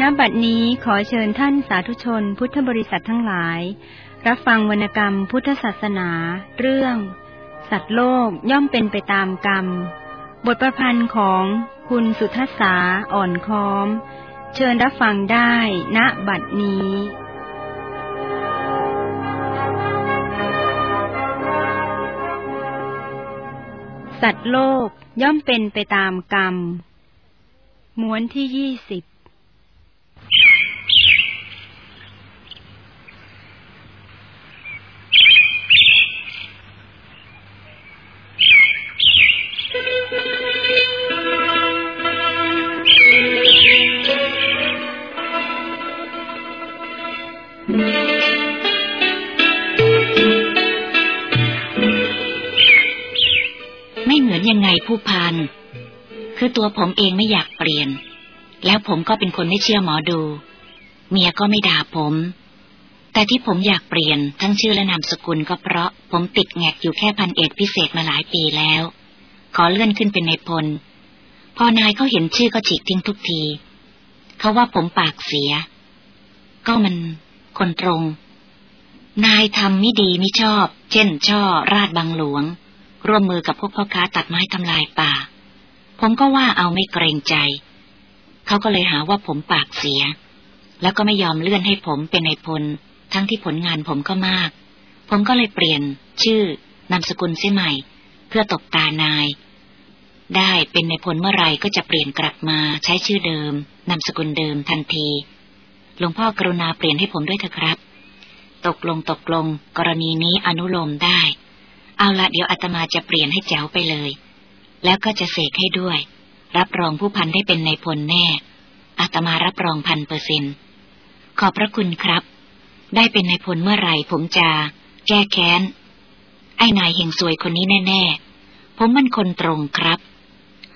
ณบัดนี้ขอเชิญท่านสาธุชนพุทธบริษัททั้งหลาย รับฟังวรรณกรรมพุทธศาสนา เรื่อง สัตว์โลกย่อมเป็นไปตามกรรม บทประพันธ์ของคุณสุทัศสาอ่อนค้อม เชิญรับฟังได้ณบัดนี้สัตว์โลกย่อมเป็นไปตามกรรม ม้วนที่ยี่สิบ ไงผู้พัน คือตัวผมเองไม่อยากเปลี่ยน แล้วผมก็เป็นคนไม่เชื่อหมอดู เมียก็ไม่ด่าผม แต่ที่ผมอยากเปลี่ยนทั้งชื่อและนามสกุลก็เพราะผมติดแงกอยู่แค่พันเอกพิเศษมาหลายปีแล้ว ขอเลื่อนขึ้นเป็นในพล พอนายเขาเห็นชื่อก็ฉีกทิ้งทุกที เขาว่าผมปากเสีย ก็มันคนตรง นายทำไม่ดีไม่ชอบ เช่น ช่อ ราดบังหลวง ร่วมมือกับพวกพ่อค้าตัดไม้ทำลายป่า ผมก็ว่าเอาไม่เกรงใจ เขาก็เลยหาว่าผมปากเสีย แล้วก็ไม่ยอมเลื่อนให้ผมเป็นในพล ทั้งที่ผลงานผมก็มาก ผมก็เลยเปลี่ยน ชื่อนามสกุลเสียใหม่ เพื่อตบตานาย ได้เป็นในพลเมื่อไรก็จะเปลี่ยนกลับมาใช้ชื่อเดิมนามสกุลเดิมทันที หลวงพ่อกรุณาเปลี่ยนให้ผมด้วยเถอะครับ ตกลงตกลง กรณีนี้อนุโลมได้ เอาละเดี๋ยวอาตมาจะเปลี่ยนให้แจ๋วไปเลย แล้วก็จะเสกให้ด้วย รับรองผู้พันได้เป็นในพลแน่ อาตมารับรองพันเปอร์เซ็นขอบพระคุณครับ ได้เป็นในพลเมื่อไหร่ผมจะ แก้แค้น ไอ้นายเฮงสวยคนนี้แน่ ๆ ผมมันคนตรงครับ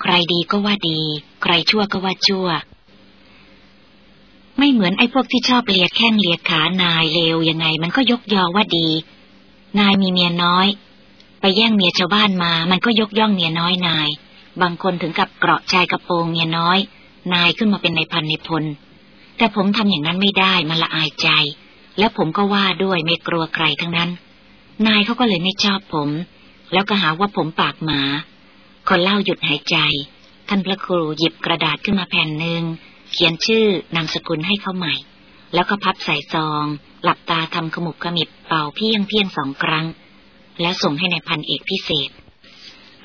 ใครดีก็ว่าดี ใครชั่วก็ว่าชั่ว ไม่เหมือนไอ้พวกที่ชอบเลียแข้งเลียขานายเลวยังไง มันก็ยกยอว่าดี นายมีเมียน้อย ไปแย่งเมียชาวบ้านมา มันก็ยกย่องเมียน้อยนาย บางคนถึงกับเกราะชายกระโปรงเมียน้อย นายขึ้นมาเป็นในพันในพล แต่ผมทำอย่างนั้นไม่ได้มันละอายใจ แล้วผมก็ว่าด้วยไม่กลัวใครทั้งนั้น นายเขาก็เลยไม่ชอบผม แล้วก็หาว่าผมปากหมา คนเล่าหยุดหายใจ ท่านพระครูหยิบกระดาษขึ้นมาแผ่นหนึ่งเขียนชื่อนามสกุลให้เขาใหม่ แล้วก็พับใส่ซอง หลับตาทำขมุบขมิบเป่าเพียงเพียงสองครั้ง แล้วส่งให้ในพันเอกพิเศษ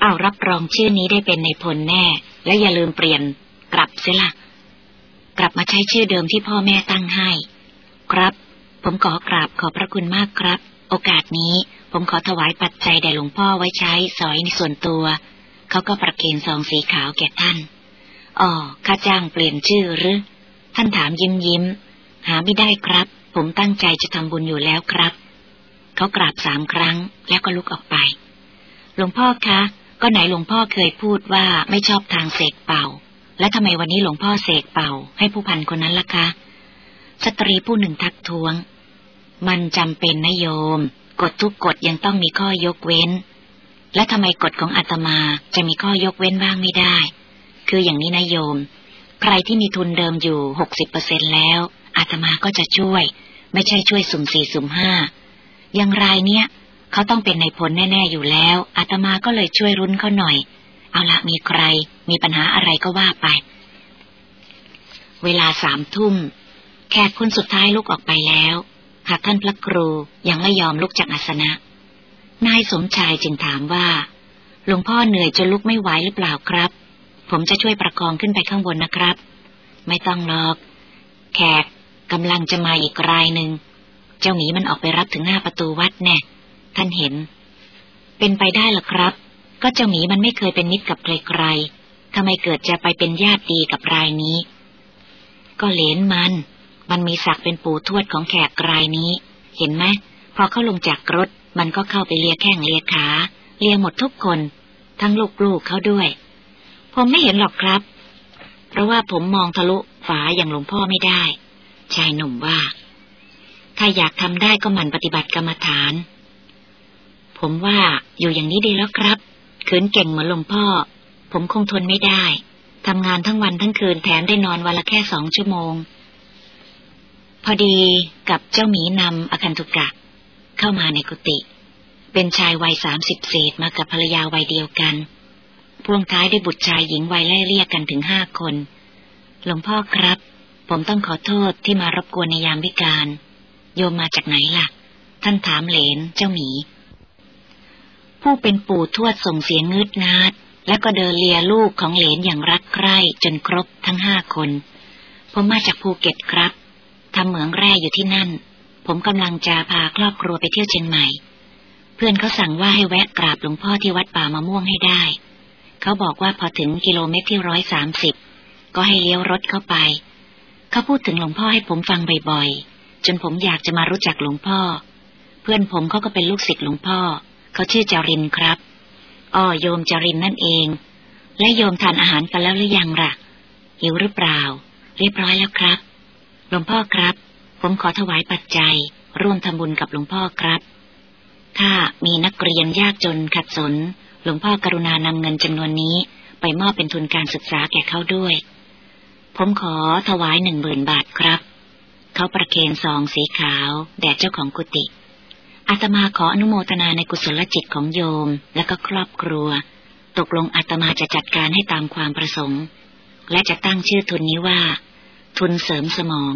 เอารับรองชื่อนี้ได้เป็นในพลแน่ และอย่าลืมเปลี่ยนกลับเสียละกลับมาใช้ชื่อเดิมที่พ่อแม่ตั้งให้ ครับ ผมขอกราบขอพระคุณมากครับ โอกาสนี้ผมขอถวายปัจจัยแด่หลวงพ่อไว้ใช้สอยในส่วนตัว เขาก็ประเคนซองสีขาวแก่ท่านอ๋อข้าจ้างเปลี่ยนชื่อหรือ ท่านถามยิ้มยิ้ม หาไม่ได้ครับ ผมตั้งใจจะทำบุญอยู่แล้วครับ เขากราบสามครั้งแล้วก็ลุกออกไป หลวงพ่อคะ ก็ไหนหลวงพ่อเคยพูดว่าไม่ชอบทางเสกเป่า และทำไมวันนี้หลวงพ่อเสกเป่า ให้ผู้พันคนนั้นล่ะคะ สตรีผู้หนึ่งทักท้วง มันจำเป็นนะโยม กฎทุกกฎยังต้องมีข้อยกเว้น และทำไมกฎของอาตมาจะมีข้อยกเว้นบ้างไม่ได้ คืออย่างนี้นะโยม ใครที่มีทุนเดิมอยู่หกสิบเปอร์เซ็นแล้วอาตมาก็จะช่วย ไม่ใช่ช่วยสุ่มสี่สุ่มห้า อย่างรายเนี้ยเขาต้องเป็นในผลแน่ ๆ อยู่แล้ว อาตมาก็เลยช่วยรุนเขาหน่อย เอาละมีใคร มีปัญหาอะไรก็ว่าไป เวลาสามทุ่ม แขกคนสุดท้ายลุกออกไปแล้ว หากท่านพระครูยังไม่ยอมลุกจากอาสนะ นายสมชายจึงถามว่า หลวงพ่อเหนื่อยจนลุกไม่ไหวหรือเปล่าครับ ผมจะช่วยประคองขึ้นไปข้างบนนะครับ ไม่ต้องหรอก แขกกำลังจะมาอีกรายหนึ่ง จ้าหมีมันออกไปรับถึงหน้าประตูวัดแน่ท่านเห็น เป็นไปได้หรอครับ ก็เจ้าหมีมันไม่เคยเป็นมิตรกับใครๆทำไมเกิดจะไปเป็นญาติดีกับรายนี้ ก็เลนมัน มันมีศักดิ์เป็นปู่ทวดของแขกรายนี้ เห็นไหมพอเข้าลงจากรถ มันก็เข้าไปเลียแข้งเลียขา เลียหมดทุกคน ทั้งลูกๆเขาด้วย ผมไม่เห็นหรอกครับ เพราะว่าผมมองทะลุฝาอย่างหลวงพ่อไม่ได้ ชายหนุ่มว่า ถ้าอยากทำได้ก็หมั่นปฏิบัติกรรมฐาน ผมว่าอยู่อย่างนี้ดีแล้วครับขืนเก่งเหมือนหลวงพ่อ ผมคงทนไม่ได้ทำงานทั้งวันทั้งคืนแถมได้นอนวันละแค่สองชั่วโมง พอดีกับเจ้าหมีนำอคันตุกะ เข้ามาในกุฏิเป็นชายวัยสามสิบเศษมากับภรรยาวัยเดียวกันพ่วงท้ายด้วยบุตรชายหญิงวัยไล่เรียกกันถึงห้าคน หลวงพ่อครับ ผมต้องขอโทษที่มารบกวนในยามวิการ โยมมาจากไหนล่ะ ท่านถามเหลนเจ้าหมี ผู้เป็นปู่ทวดส่งเสียงงืดนาด และก็เดินเลียลูกของเหลนอย่างรักใคร่จนครบทั้งห้าคน ผมมาจากภูเก็ตครับ ทำเหมืองแร่อยู่ที่นั่น ผมกำลังจะพาครอบครัวไปเที่ยวเชียงใหม่ เพื่อนเขาสั่งว่าให้แวะกราบหลวงพ่อที่วัดป่ามะม่วงให้ได้ เขาบอกว่าพอถึงกิโลเมตรที่ร้อยสามสิบก็ให้เลี้ยวรถเข้าไป เขาพูดถึงหลวงพ่อให้ผมฟังบ่อยๆ จนผมอยากจะมารู้จักหลวงพ่อ เพื่อนผมเขาก็เป็นลูกศิษย์หลวงพ่อ เขาชื่อจารินครับอ้อโยมจารินนั่นเอง และโยมทานอาหารกันแล้วหรือยังละ่ะหิวหรือเปล่า เรียบร้อยแล้วครับ หลวงพ่อครับ ผมขอถวายปัจจัย ร่วมทำบุญกับหลวงพ่อครับ ถ้ามีนักเรียนยากจนขัดสน หลวงพ่อกรุณานำเงินจำนวนนี้ไปมอบเป็นทุนการศึกษาแก่เขาด้วย ผมขอถวายหนึ่งหมื่นบาทครับ เขาประเคนซองสีขาว แด่เจ้าของกุฏิอาตมาขออนุโมทนาในกุศลจิตของโยมและก็ครอบครัว ตกลงอาตมาจะจัดการให้ตามความประสงค์ และจะตั้งชื่อทุนนี้ว่า ทุนเสริมสมอง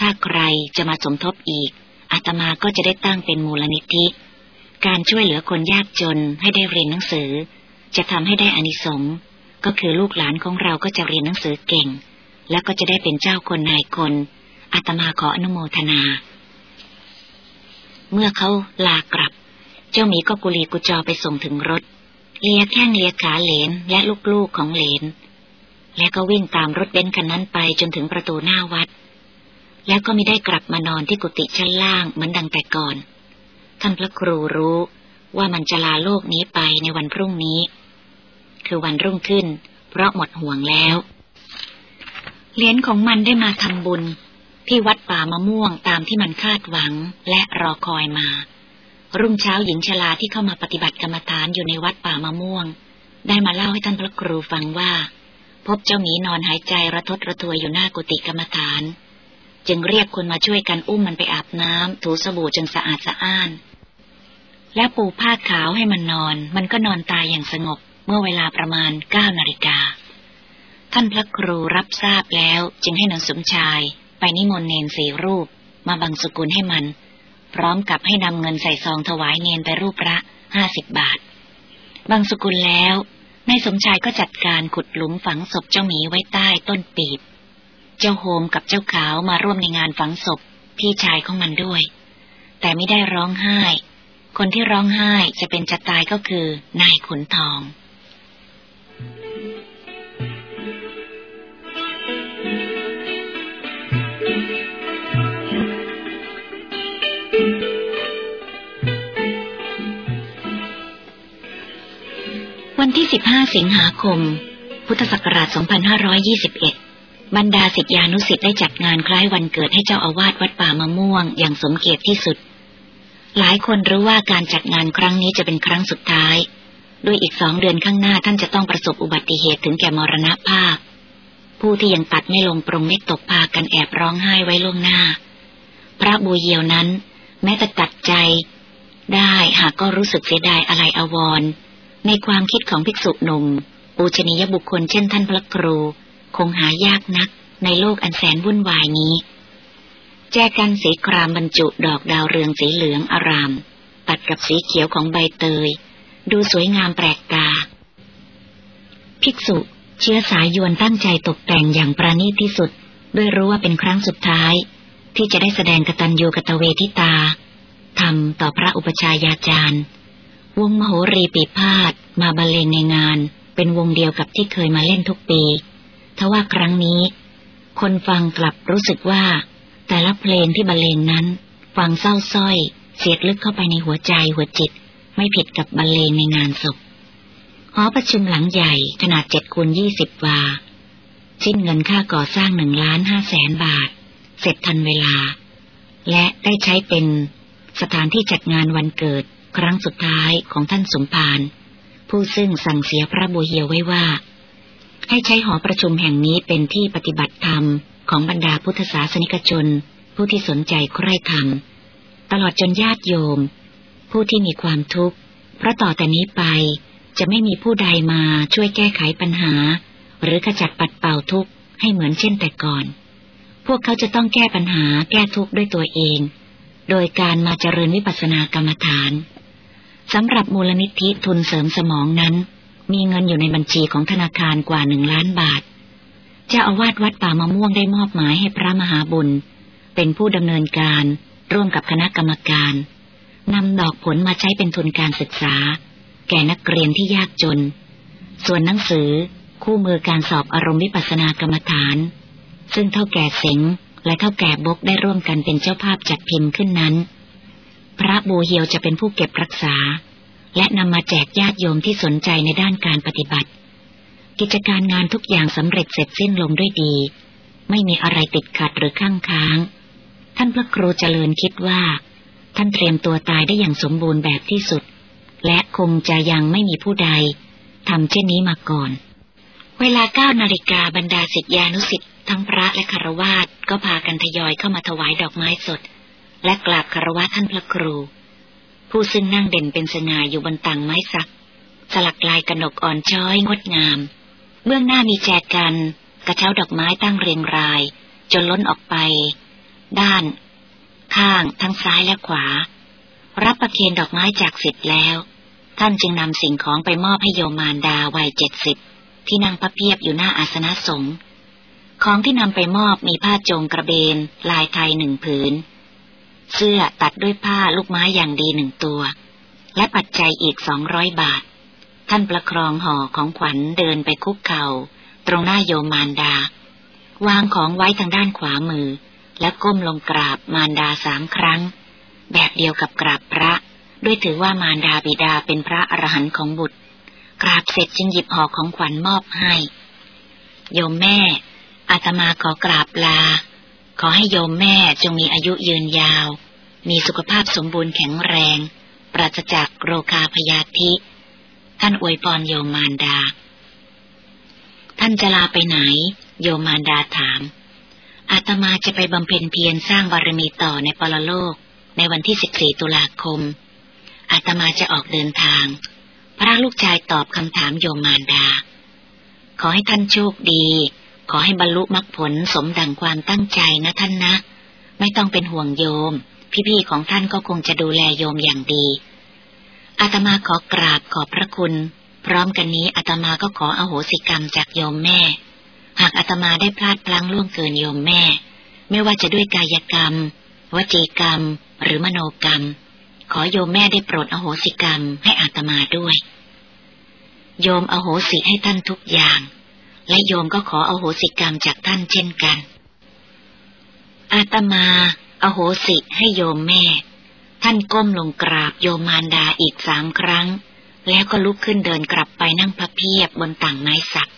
ถ้าใครจะมาสมทบอีกอาตมาก็จะได้ตั้งเป็นมูลนิธิ การช่วยเหลือคนยากจนให้ได้เรียนหนังสือ จะทำให้ได้อานิสงส์ก็คือลูกหลานของเราก็จะเรียนหนังสือเก่ง แล้วก็จะได้เป็นเจ้าคนนายคน อาตมาขออนุโมทนา เมื่อเขาลากลับ เจ้าหมีก็กุลีกุจอไปส่งถึงรถ เลียแข้งเลียขาเหลนและลูกๆของเหลน แล้วก็วิ่งตามรถเบนซ์คันนั้นไปจนถึงประตูหน้าวัด แล้วก็ไม่ได้กลับมานอนที่กุฏิชั้นล่างเหมือนดังแต่ก่อน ท่านพระครูรู้ว่ามันจะลาโลกนี้ไปในวันพรุ่งนี้ คือวันรุ่งขึ้น เพราะหมดห่วงแล้ว เหรียญของมันได้มาทำบุญ ที่วัดป่ามะม่วงตามที่มันคาดหวังและรอคอยมา รุ่งเช้าหญิงชราที่เข้ามาปฏิบัติกรรมฐานอยู่ในวัดป่ามะม่วง ได้มาเล่าให้ท่านพระครูฟังว่า พบเจ้าหมีนอนหายใจระทดระทวยอยู่หน้ากุฏิกรรมฐาน จึงเรียกคนมาช่วยกันอุ้มมันไปอาบน้ำถูสบู่จนสะอาดสะอ้าน แล้วปูผ้าขาวให้มันนอน มันก็นอนตายอย่างสงบเมื่อเวลาประมาณเก้านาฬิกาท่านพระครูรับทราบแล้วจึงให้นางสมชาย นิมนต์เนนสี่รูป มาบังสุกุลให้มัน พร้อมกับให้นำเงินใส่ซองถวายเนนไปรูปละห้าสิบบาท บังสุกุลแล้วนายสมชายก็จัดการขุดหลุมฝังศพเจ้าหมีไว้ใต้ต้นปีบ เจ้าโฮมกับเจ้าขาวมาร่วมในงานฝังศพพี่ชายของมันด้วย แต่ไม่ได้ร้องไห้ คนที่ร้องไห้จะเป็นจะตายก็คือนายขุนทอง วันที่ 15 สิงหาคม พุทธศักราช 2521 บรรดาศิษยานุศิษย์ได้จัดงานคล้ายวันเกิดให้เจ้าอาวาสวัดป่ามะม่วง อย่างสมเกียรติที่สุด หลายคนรู้ว่าการจัดงานครั้งนี้จะเป็นครั้งสุดท้าย ด้วยอีกสองเดือนข้างหน้าท่านจะต้องประสบอุบัติเหตุถึงแก่มรณภาพ ผู้ที่ยังตัดไม่ลงปรงไม่ตกพากันแอบร้องไห้ไว้ล่วงหน้า พระบูเยียวนั้น แม้แต่ตัดใจ ได้หากก็รู้สึกเสียดายอะไรอววร ในความคิดของภิกษุหนุ่มปูชนียบุคคลเช่นท่านพระครู คงหายากนักในโลกอันแสนวุ่นวายนี้ แจกันสีครามบรรจุดอกดาวเรืองสีเหลืองอารามตัดกับสีเขียวของใบเตย ดูสวยงามแปลกตา ภิกษุเชื้อสายยวนตั้งใจตกแต่งอย่างประณีตที่สุด ด้วยรู้ว่าเป็นครั้งสุดท้าย ที่จะได้แสดงกตัญญูกตเวทิตาทำต่อพระอุปชายาจารย์ วงมโหรีปีพาดมาบรรเลงในงาน เป็นวงเดียวกับที่เคยมาเล่นทุกปีทว่าครั้งนี้ คนฟังกลับรู้สึกว่า แต่ละเพลงที่บรรเลงนั้น ฟังเศร้าส้อย เสียดลึกเข้าไปในหัวใจหัวจิต ไม่ผิดกับบรรเลงในงานศพหอประชุมหลังใหญ่ขนาดเจ็ดคูณยี่สิบวาสิ้นเงินค่าก่อสร้างหนึ่งล้านห้าแสนบาท เสร็จทันเวลา และได้ใช้เป็นสถานที่จัดงานวันเกิด ครั้งสุดท้ายของท่านสมภารผู้ซึ่งสั่งเสียพระบุเฮียวไว้ว่า ให้ใช้หอประชุมแห่งนี้เป็นที่ปฏิบัติธรรมของบรรดาพุทธศาสนิกชน ผู้ที่สนใจใคร่ธรรม ตลอดจนญาติโยม ผู้ที่มีความทุกข์ เพราะต่อแต่นี้ไปจะไม่มีผู้ใดมาช่วยแก้ไขปัญหา หรือขจัดปัดเป่าทุกข์ให้เหมือนเช่นแต่ก่อน พวกเขาจะต้องแก้ปัญหาแก้ทุกข์ด้วยตัวเอง โดยการมาเจริญวิปัสสนากรรมฐาน สำหรับมูลนิธิทุนเสริมสมองนั้น มีเงินอยู่ในบัญชีของธนาคารกว่าหนึ่งล้านบาทเจ้าอาวาสวัดป่ามะม่วงได้มอบหมายให้พระมหาบุญ เป็นผู้ดำเนินการร่วมกับคณะกรรมการนำดอกผลมาใช้เป็นทุนการศึกษา แก่นักเรียนที่ยากจน ส่วนหนังสือคู่มือการสอบอารมณ์วิปัสสนากรรมฐาน ซึ่งเท่าแก่เสงและเท่าแก่บกได้ร่วมกันเป็นเจ้าภาพจัดพิมพ์ขึ้นนั้น พระบูเฮียวจะเป็นผู้เก็บรักษา และนำมาแจกญาติโยมที่สนใจในด้านการปฏิบัติ กิจการงานทุกอย่างสำเร็จเสร็จสิ้นลงด้วยดี ไม่มีอะไรติดขัดหรือข้างค้าง ท่านพระครูเจริญคิดว่า ท่านเตรียมตัวตายได้อย่างสมบูรณ์แบบที่สุด และคงจะยังไม่มีผู้ใดทำเช่นนี้มาก่อน เวลาเก้านาฬิกาบรรดาศิษยานุศิษย์ทั้งพระและคารวาสก็พากันทยอยเข้ามาถวายดอกไม้สด และกราบคารวะท่านพระครู ผู้ซึ่งนั่งเด่นเป็นสง่าอยู่บนตังไม้สัก สลักลายกระหนกอ่อนช้อยงดงาม เบื้องหน้ามีแจกัน กระเช้าดอกไม้ตั้งเรียงราย จนล้นออกไป ด้าน ข้างทั้งซ้ายและขวา รับประเคนดอกไม้จากศิษย์แล้ว ท่านจึงนำสิ่งของไปมอบให้โยมารดาวัยเจ็ดสิบที่นั่งพระเพียบอยู่หน้าอาสนะสงฆ์ของที่นำไปมอบมีผ้าจงกระเบน ลายไทยหนึ่งผืน เสื้อตัดด้วยผ้าลูกไม้อย่างดีหนึ่งตัว และปัจจัยอีกสองร้อยบาท ท่านประครองห่อของขวัญเดินไปคุกเขา่า ตรงหน้าโยมมารดา วางของไว้ทางด้านขวามือ และก้มลงกราบมารดาสามครั้ง แบบเดียวกับกราบพระ ด้วยถือว่ามารดาบิดาเป็นพระอรหันต์ของบุตร กราบเสร็จจึงหยิบห่อของขวัญมอบให้ โยมแม่อาตมาขอกราบลา ขอให้โยมแม่จงมีอายุยืนยาว มีสุขภาพสมบูรณ์แข็งแรง ปราศจากโรคาพยาธิ ท่านอวยพรโยมมารดา ท่านจะลาไปไหน โยมมารดาถาม อาตมาจะไปบำเพ็ญเพียรสร้างบารมีต่อในปรโลก ในวันที่ 14 ตุลาคม อาตมาจะออกเดินทาง พระลูกชายตอบคำถามโยมมารดา ขอให้ท่านโชคดี ขอให้บรรลุมรรคผลสมดังความตั้งใจนะท่านนะ ไม่ต้องเป็นห่วงโยม พี่ๆของท่านก็คงจะดูแลโยมอย่างดีอาตมาขอกราบขอบพระคุณ พร้อมกันนี้อาตมาก็ขออโหสิกรรมจากโยมแม่ หากอาตมาได้พลาดพลั้งล่วงเกินโยมแม่ ไม่ว่าจะด้วยกายกรรม วจีกรรม หรือมโนกรรม ขอโยมแม่ได้โปรดอโหสิกรรมให้อาตมาด้วย โยมอโหสิให้ท่านทุกอย่าง และโยมก็ขออโหสิกรรมจากท่านเช่นกัน อาตมาอโหสิให้โยมแม่ ท่านก้มลงกราบโยมมารดาอีกสามครั้ง แล้วก็ลุกขึ้นเดินกลับไปนั่งพระเพียบบนต่างไม้สัก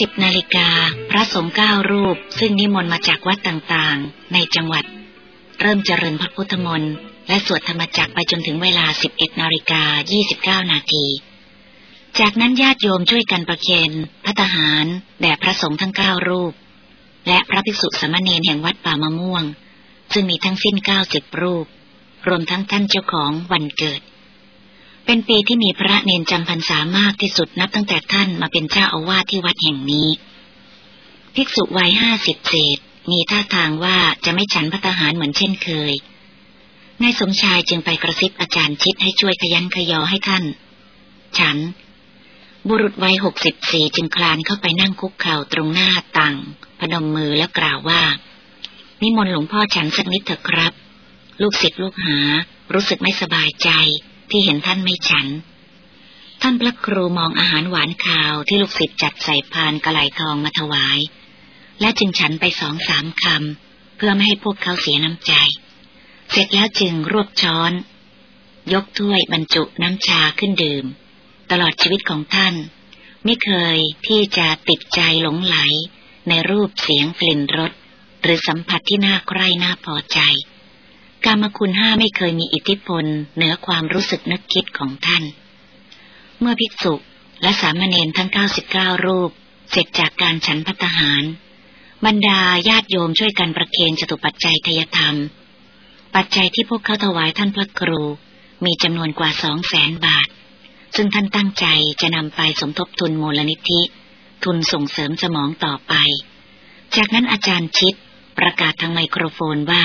สิบนาฬิกา พระสงฆ์เก้ารูป ซึ่งนิมนต์มาจากวัดต่างๆ ในจังหวัด เริ่มเจริญพระพุทธมนต์และสวดธรรมจักไปจนถึงเวลาสิบเอ็ดนาฬิกายี่สิบเก้านาที จากนั้นญาติโยมช่วยกันประเคนพระทหารแด่พระสงฆ์ทั้งเก้ารูป และพระภิกษุสมณเณรแห่งวัดป่ามะม่วง ซึ่งมีทั้งสิ้นเก้าสิบรูป รวมทั้งท่านเจ้าของวันเกิด เป็นปีที่มีพระเนนจำพรรษามากที่สุดนับตั้งแต่ท่านมาเป็นเจ้าอาวาสที่วัดแห่งนี้ ภิกษุวัยห้าสิบเศษ มีท่าทางว่าจะไม่ฉันพัตหารเหมือนเช่นเคย นายสมชายจึงไปกระซิบอาจารย์ชิดให้ช่วยขยันขยอให้ท่าน ฉัน บุรุษวัยหกสิบสี่จึงคลานเข้าไปนั่งคุกเข่าตรงหน้าตังพนมมือแล้วกล่าวว่า นิมนต์หลวงพ่อฉันสักนิดเถอะครับ ลูกศิษย์ลูกหา รู้สึกไม่สบายใจ ที่เห็นท่านไม่ฉัน ท่านพระครูมองอาหารหวานคาวที่ลูกศิษย์จัดใส่พานกระไหลทองมาถวาย และจึงฉันไปสองสามคำเพื่อไม่ให้พวกเขาเสียน้ำใจ เสร็จแล้วจึงรวบช้อน ยกถ้วยบรรจุน้ำชาขึ้นดื่ม ตลอดชีวิตของท่าน ไม่เคยที่จะติดใจหลงไหล ในรูปเสียงกลิ่นรสหรือสัมผัสที่น่าใคร่น่าพอใจ กรรมคุณห้าไม่เคยมีอิทธิพลเหนือความรู้สึกนึกคิดของท่าน เมื่อภิกษุและสามเณรทั้งเก้าสิบเก้ารูป เสร็จจากการฉันพัตหาร บรรดาญาติโยมช่วยกันประเคนจตุปัจจัยทยธรรม ปัจจัยที่พวกเขาถวายท่านพระครู มีจำนวนกว่าสองแสนบาท ซึ่งท่านตั้งใจจะนำไปสมทบทุนมูลนิธิ ทุนส่งเสริมสมองต่อไป จากนั้นอาจารย์ชิดประกาศทางไมโครโฟนว่า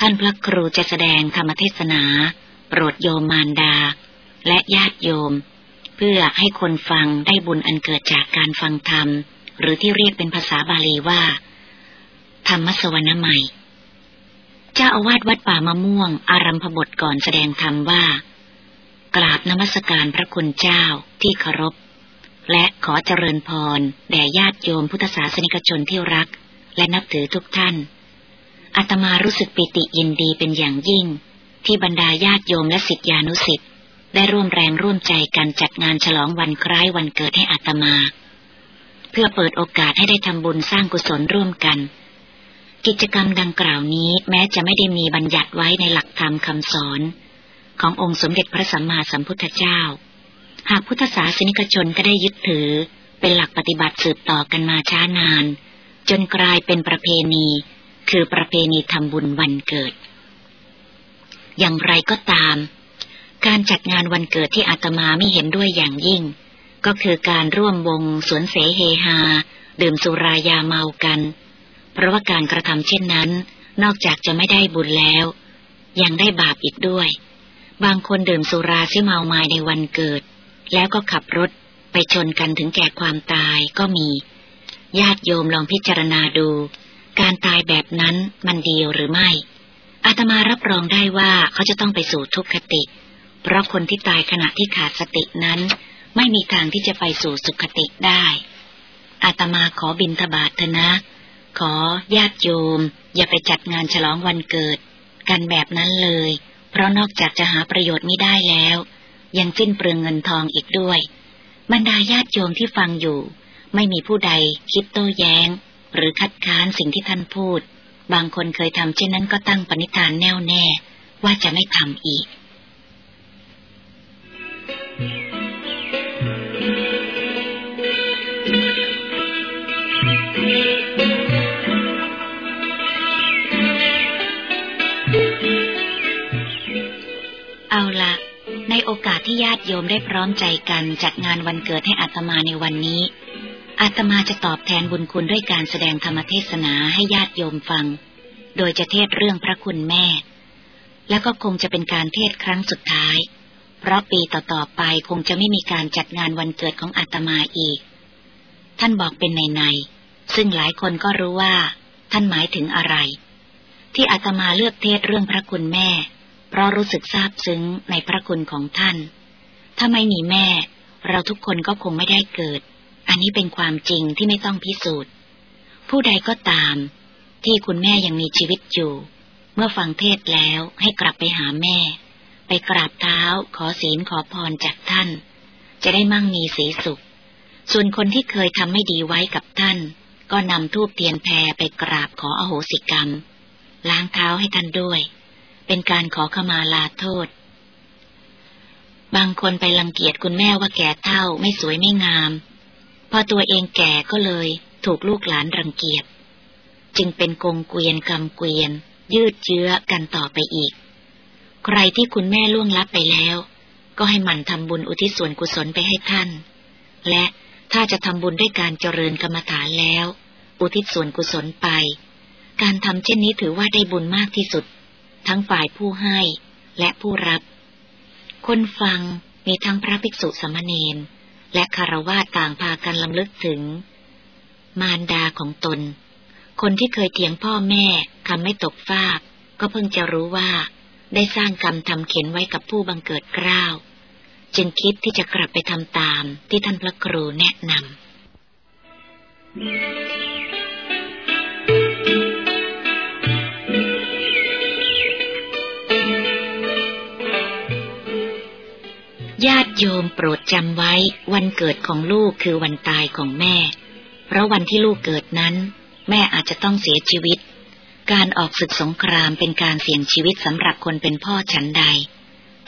ท่านพระครูจะแสดงธรรมเทศนา โปรดโยมมารดา และญาติโยม เพื่อให้คนฟังได้บุญอันเกิดจากการฟังธรรม หรือที่เรียกเป็นภาษาบาลีว่า ธรรมสวรรณใหม่ เจ้าอาวาสวัดป่ามะม่วง อารัมพบทก่อนแสดงธรรมว่า กราบนมัสการพระคุณเจ้าที่เคารพ และขอเจริญพร แด่ญาติโยมพุทธศาสนิกชนที่รัก และนับถือทุกท่าน อาตมารู้สึกปิติยินดีเป็นอย่างยิ่ง ที่บรรดาญาติโยมและสิทธิานุสิทธิ์ได้ร่วมแรงร่วมใจกันจัดงานฉลองวันคล้ายวันเกิดให้อาตมา เพื่อเปิดโอกาสให้ได้ทำบุญสร้างกุศลร่วมกัน กิจกรรมดังกล่าวนี้แม้จะไม่ได้มีบัญญัติไว้ในหลักธรรมคำสอน ขององค์สมเด็จพระสัมมาสัมพุทธเจ้า หากพุทธศาสนิกชนก็ได้ยึดถือ เป็นหลักปฏิบัติสืบต่อกันมาช้านาน จนกลายเป็นประเพณี คือประเพณีทำบุญวันเกิด อย่างไรก็ตาม การจัดงานวันเกิดที่อาตมาไม่เห็นด้วยอย่างยิ่ง ก็คือการร่วมวงสวนเสเฮฮา ดื่มสุรายาเมากัน เพราะว่าการกระทำเช่นนั้น นอกจากจะไม่ได้บุญแล้ว ยังได้บาปอีกด้วย บางคนดื่มสุราซิเมาไมาในวันเกิด แล้วก็ขับรถไปชนกันถึงแก่ความตายก็มี ญาติโยมลองพิจารณาดู การตายแบบนั้นมันดีหรือไม่ อาตมารับรองได้ว่าเขาจะต้องไปสู่ทุกขติ เพราะคนที่ตายขณะที่ขาดสตินั้น ไม่มีทางที่จะไปสู่สุขติได้ อาตมาขอบินทบาทเถนะ ขอญาติโยม อย่าไปจัดงานฉลองวันเกิด กันแบบนั้นเลย เพราะนอกจากจะหาประโยชน์ไม่ได้แล้ว ยังสิ้นเปลืองเงินทองอีกด้วย บรรดาญาติโยมที่ฟังอยู่ ไม่มีผู้ใดคิดโต้แย้ง หรือคัดค้านสิ่งที่ท่านพูด บางคนเคยทำเช่นนั้นก็ตั้งปณิธานแน่วแน่ ว่าจะไม่ทำอีก เอาละในโอกาสที่ญาติโยมได้พร้อมใจกันจัดงานวันเกิดให้อัตมาในวันนี้ อาตมาจะตอบแทนบุญคุณด้วยการแสดงธรรมเทศนาให้ญาติโยมฟัง โดยจะเทศเรื่องพระคุณแม่ แล้วก็คงจะเป็นการเทศครั้งสุดท้าย เพราะปีต่อๆไปคงจะไม่มีการจัดงานวันเกิดของอาตมาอีก ท่านบอกเป็นในๆซึ่งหลายคนก็รู้ว่า ท่านหมายถึงอะไร ที่อาตมาเลือกเทศเรื่องพระคุณแม่ เพราะรู้สึกซาบซึ้งในพระคุณของท่าน ถ้าไม่มีแม่ เราทุกคนก็คงไม่ได้เกิด อันนี้เป็นความจริงที่ไม่ต้องพิสูจน์ ผู้ใดก็ตาม ที่คุณแม่ยังมีชีวิตอยู่ เมื่อฟังเทศแล้วให้กลับไปหาแม่ ไปกราบเท้า ขอศีลขอพรจากท่าน จะได้มั่งมีสีสุข ส่วนคนที่เคยทำไม่ดีไว้กับท่าน ก็นำทูบเทียนแพรไปกราบขออโหสิกรรม ล้างเท้าให้ท่านด้วย เป็นการขอขมาลาโทษบางคนไปรังเกียจคุณแม่ว่าแก่เท่าไม่สวยไม่งาม พอตัวเองแก่ก็เลยถูกลูกหลานรังเกียจ จึงเป็นกงเกวียนกำเกวียน ยืดเชื้อกันต่อไปอีก ใครที่คุณแม่ล่วงลับไปแล้ว ก็ให้มันทำบุญอุทิศส่วนกุศลไปให้ท่าน และถ้าจะทำบุญด้วยการเจริญกรรมฐานแล้ว อุทิศส่วนกุศลไป การทำเช่นนี้ถือว่าได้บุญมากที่สุด ทั้งฝ่ายผู้ให้และผู้รับ คนฟังมีทั้งพระภิกษุสมณีน และคารวาต่างพากันลำลึกถึง มารดาของตน คนที่เคยเถียงพ่อแม่คำไม่ตกฟาก ก็เพิ่งจะรู้ว่า ได้สร้างกรรมทำเข็นไว้กับผู้บังเกิดกล้าว จึงคิดที่จะกลับไปทำตามที่ท่านพระครูแนะนำ ญาติโยมโปรดจำไว้วันเกิดของลูกคือวันตายของแม่ เพราะวันที่ลูกเกิดนั้น แม่อาจจะต้องเสียชีวิต การออกศึกสงครามเป็นการเสี่ยงชีวิตสำหรับคนเป็นพ่อฉันใด